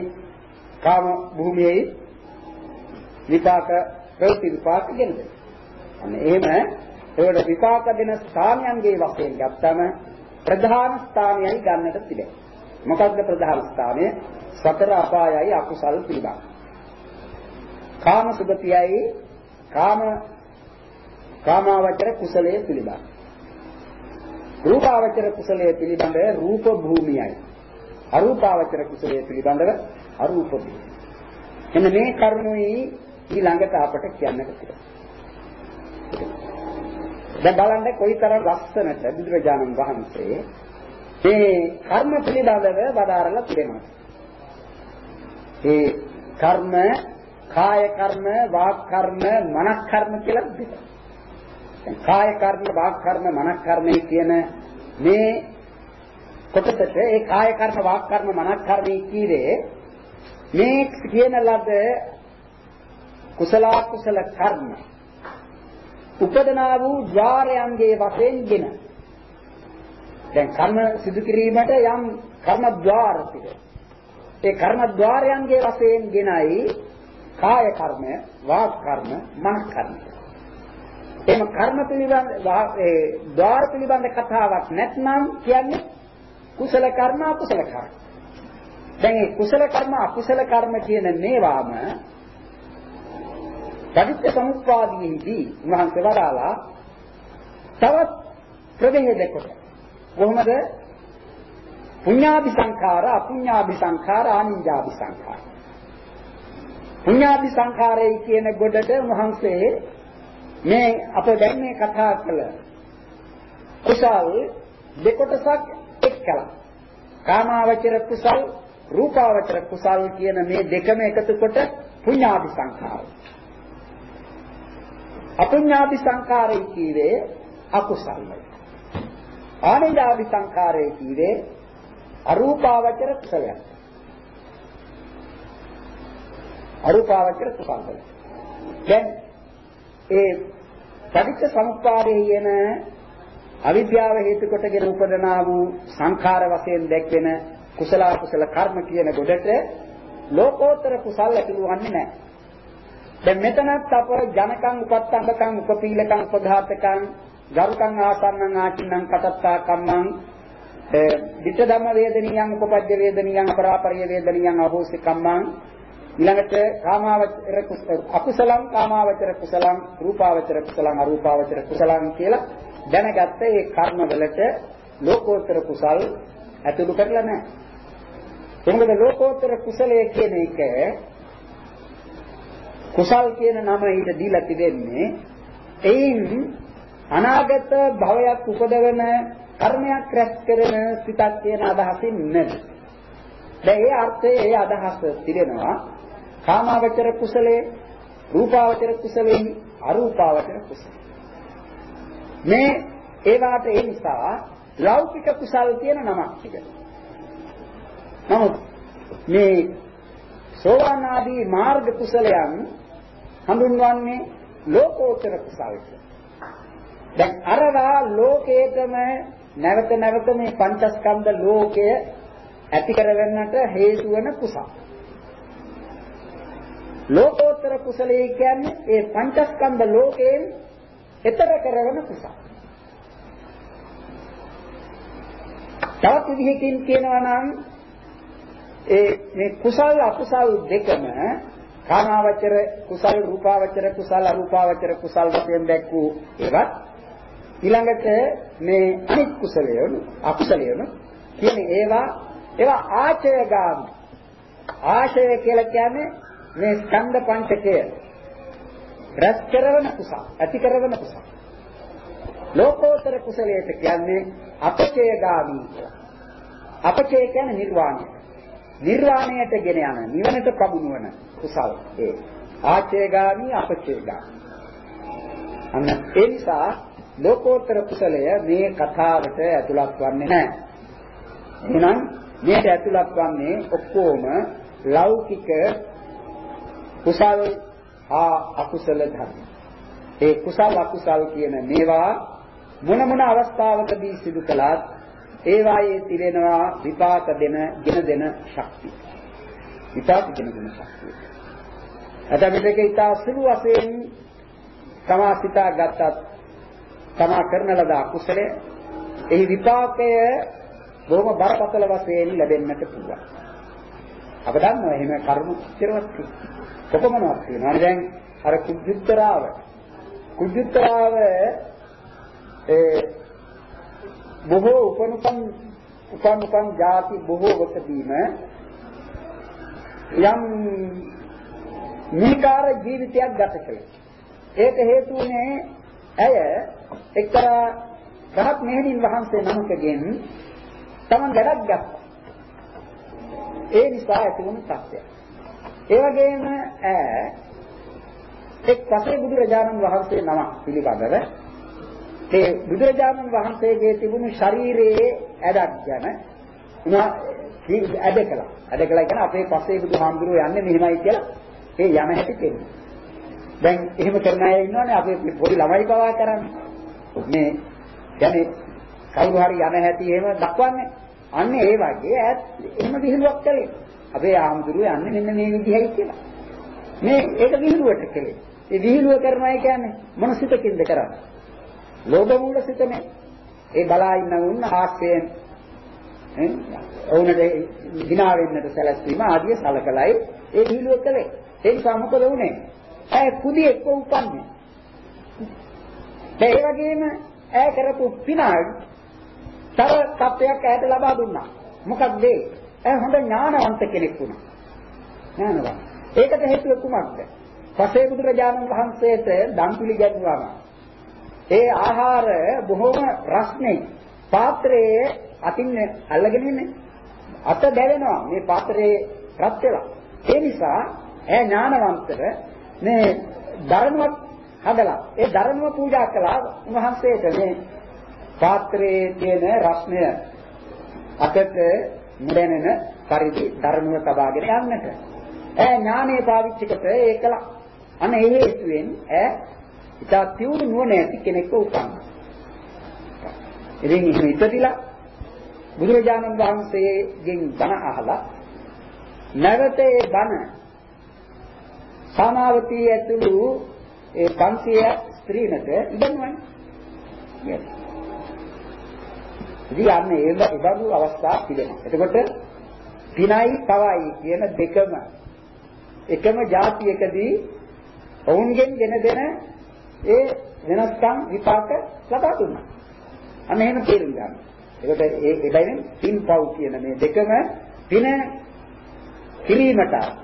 B: කාම භූමියේ විපාක ප්‍රවෘත්ති විපාක ගෙනද අන්න එහෙම ඒකට විපාක දෙන ස්ථානයන්ගේ වශයෙන් ගත්තම ප්‍රධාන ස්ථානයයි ගන්නට තිබේ. මොකක්ද ප්‍රධාන ස්ථානය? සතර අපායයි අකුසල් පිළිබඳ. කාම සුගතියයි කාම කාමාවචර කුසලයේ පිළිබඳ. රූපාවචර කුසලයේ පිළිබඳ රූප භූමියයි. අරූපාවචර කුසලයේ පිළිබඳව අරූප භූමිය. එන්න මේ කරුණුයි ඊළඟට අපට කියන්නට තියෙනවා. දැන් බලන්න කොයිතරම් ලස්සනට බුදුරජාණන් වහන්සේ මේ කර්ම පිළිබඳව වදාරලා තිබෙනවා. ඒ කර්ම කාය කර්ම වාක් කර්ම මනස් කර්ම කියලා දෙකක්. කාය කර්ම, වාක් කර්ම, මනස් කර්මයේ කියන මේ කොටසට ඒ කාය කර්ම, වාක් කර්ම, මනස් කර්මයේ කීවේ මේ කියන ලද කුසල කුසල කර්ම. උපදනා වූ ద్వාරයන්ගේ වශයෙන්ගෙන දැන් කර්ම සිදු කිරීමට යම් කර්ම ద్వාර තිබෙනවා ඒ කර්ම ద్వාරයන්ගේ වශයෙන්ගෙනයි කාය කර්ම වාග් කර්ම මන කර්ම. එහෙම කර්ම පිළිබඳ ඒ ద్వාර පිළිබඳ කතාවක් නැත්නම් කියන්නේ කුසල කර්ම අකුසල කර්ම. දැන් මේ කුසල කර්ම අකුසල කර්ම කියන මේවාම පටිච්ච සමුප්පාදයේදී උන්වහන්සේ වදාලා තවත් ප්‍රභේද කොට. කොහොමද? පුඤ්ඤාභි සංඛාර අපුඤ්ඤාභි සංඛාර ආනිඤ්ඤාභි සංඛාර පුඤ්ඤාභි සංඛාරය කියන ගොඩට උන්වහන්සේ මේ අප දැන් මේ කතා කළ කුසල් දෙකොටසක් එක්කලා කාමාවචර කුසල් රූපාවචර කුසල් කියන මේ දෙකම එකතු කොට පුඤ්ඤාභි සංඛාරය. අපුඤ්ඤාභි සංඛාරය කීවේ අකුසල්ය. ආනිජාභි සංඛාරය කීවේ අරූපාවචර කුසලයක්. අරූපාවචර කුසල්ය. දැන් ඒ පටිච්ච සමුප්පාදයේ යන අවිද්‍යාව හේතු කොටගෙන උපදනා වූ සංඛාර වශයෙන් දැක්වෙන කුසල කුසල කර්ම කියන ගොඩට ලෝකෝත්තර කුසල් ඇතුළු වන්නේ නැහැ. දැන් මෙතනත් අප ජනකම් උපත්තම්බකම් උපපීලකම් උපඝාතකම් ගරුකම් ආසන්නං ආචින්නම් කටත්තා කම්මං ditta ධම්ම වේදනියං උපපජ්ජ වේදනියං අපරාපරිය වේදනියං අහෝසි කම්මං ඊළඟට කාමාවචර අකුසලං කාමාවචර කුසලං රූපාවචර කුසලං අරූපාවචර කුසලං කියලා දැනගත්ත ඒ කර්ම වලට ලෝකෝත්තර කුසල් ඇතුළු කරලා නැහැ. එමුද ලෝකෝත්තර කුසලයේ කියන එක කුසල් කියන නම ඊට දීලා තිබෙන්නේ එයින් අනාගත භවයක් උපදවන කර්මයක් රැස් කරන සිතක් කියන අදහසින් නෙවෙයි. දැන් ඒ අර්ථයේ ඒ අදහස තිරෙනවා කාමාවචර කුසලයේ රූපාවචර කුසලයේ අරූපාවචර කුසලයේ. මේ ඒවාට ඒ නිසා ලෞකික කුසල් කියන නමක් තිබෙනවා. නමුත් මේ සෝවාන් ආදී මාර්ග කුසලයන් හඳුන්වන්නේ ලෝකෝත්තර කුසල් දැන් අරවා ලෝකේතම නැවත නැවත මේ පංචස්කන්ධ ලෝකය ඇති කරගන්නට හේතු වෙන කුසල. ලෝකෝත්තර කුසලයේ කියන්නේ ඒ පංචස්කන්ධ ලෝකයෙන් එතර කරවන කුසල. තවත් විදිහකින් කියනවා නම් ඒ මේ කුසල අකුසල් දෙකම කාමාවචර කුසල් රූපාවචර කුසල් අරූපාවචර කුසල් වශයෙන් දැක්වූ ඒවත් ඊළඟට මේ අනිත් කුසලයන් අකුසලයන් කියන්නේ ඒවා ඒවා ආචයගාමි ආශය කියලා කියන්නේ මේ ස්කන්ධ පංචකය රැස් කරවන කුසල ඇති කරවන කුසල. ලෝකෝත්තර කුසලයට කියන්නේ අපචයගාමි අපචය කියන්නේ නිර්වාණය. නිර්වාණයට ගෙන යන නිවනට පමුණුවන කුසල් ඒ. ආචේගාමි අපචේගාමි අන්න ඒ නිසා ලෝකෝත්තර කුසලය මේ කතාවට ඇතුළත් වන්නේ නැහැ. එහෙනම් මේට ඇතුළත් වන්නේ ඔක්කොම ලෞකික කුසල් ආ අකුසල ධර්ම ඒ කුසල් අකුසල් කියන මේවා මොන මොන අවස්ථාවකදී සිදු කළත් ඒවායේ තිරෙනවා විපාක දෙන, ගෙන දෙන ශක්තිය. විපාක ගෙන දෙන ශක්තිය. අතමිටක ඊතා සුළු වශයෙන් තමා සිතා ගත්තත් තමා කරන ලද අකුසලයේ එහි විපාකය බොහොම බරපතල වශයෙන් ලැබෙන්නට පුළුවන්. අප දන්නවා එහෙම කර්ම කෙරවත් කොපමණක් තියෙනවා. දැන් අර කුජුත්තරාව කුජුත්තරාව ඒ බොහෝ උපනුපන් උපන් උපන් ಜಾති බොහෝ වකදීම යම් නිකාර ජීවිතයක් ගත කළේ. ඒක හේතු වුණේ ඇය එක්තරා රහත් මෙහෙණින් වහන්සේ නමකගෙන් තමන් වැඩක් ගත්තා. ඒ නිසා ඇති වුණු සත්‍යය. ඒ වගේම ඈ එක් පසේ බුදුරජාණන් වහන්සේ නම පිළිබඳව මේ බුදුරජාණන් වහන්සේගේ තිබුණු ශරීරයේ ඇඩක් ගැන උනා ඇඩ කළා. ඇඩ කළා කියන්නේ අපේ පසේ බුදුහාමුදුරුවෝ යන්නේ මෙහිමයි කියලා ඒ යන හැටි කියන්නේ. දැන් එහෙම කරන අය ඉන්නවනේ අපේ පොඩි ළමයි පවා කරන්නේ. මේ කියන්නේ කවුරු හරි යන හැටි එහෙම දක්වන්නේ. අන්න ඒ වගේ ඈත් එහෙම විහිළුවක් කළේ. අපේ ආමුදුරුවෝ යන්නේ මෙන්න මේ විදිහයි කියලා. මේ ඒක විහිළුවට කළේ. ඒ විහිළුව කරනවා කියන්නේ මොන සිතකින්ද කරන්නේ? ලෝභ මූල සිතනේ. ඒ බලා ඉන්න උන් ආස්යෙන් ඔවුන්ට hina වෙන්නට සැලැස්වීම ආදිය සලකලයි ඒ විහිළුව කළේ. ඒ නිසා මොකද වුනේ? ඇය කුඩි එක්ක උපන්නේ. ඒ වගේම ඇය කරපු පිනාල් තර තත්වයක් ඇයට ලබා දුන්නා. මොකක්ද ඒ? ඇය හොඳ ඥානවන්ත කෙනෙක් වුණා. ඥානවන්ත. ඒකට හේතුව කුමක්ද? පසේ බුදුරජාණන් වහන්සේට දන් පිළිගන්නවා. ඒ ආහාර බොහොම රස්නේ පාත්‍රයේ අතින් අල්ලගෙන ඉන්නේ අත දැවෙනවා මේ පාත්‍රයේ රත් වෙලා ඒ නිසා ඈ ඥානවන්තව මේ ධර්මවත් හදලා ඒ ධර්මව පූජා කළා උන්වහන්සේට මේ පාත්‍රයේ තියෙන රස්නය අතට මුදැනෙන පරිදි ධර්මව තබාගෙන යන්නට ඈ ඥානෙ පාවිච්චි කොට ඒකලා අන්න ඒ හේතුවෙන් ඈ ඉතා තියුණු නුවණ ඇති කෙනෙක්ව උපන්නා. ඉතින් එහෙම ඉපදිලා බුදුරජාණන් වහන්සේගෙන් බණ අහලා නැවත ඒ බණ සාමාවතී ඇතුළු ඒ 500 ස්ත්‍රීනට ඉදන්වන්නේ. ඉතින් යන්නේ ඒ බඳු අවස්ථා පිළිගන්න. එතකොට පිනයි පවයි කියන දෙකම එකම જાතියකදී ඔවුන්ගෙන් ගෙන දෙන ඒ වෙනස්කම් විපාක ලබා දුන්නා. අන්න එහෙම තේරුම් ගන්න. ඒකට ඒ එබැවින් පින් පව් කියන මේ දෙකම පින කිරීමට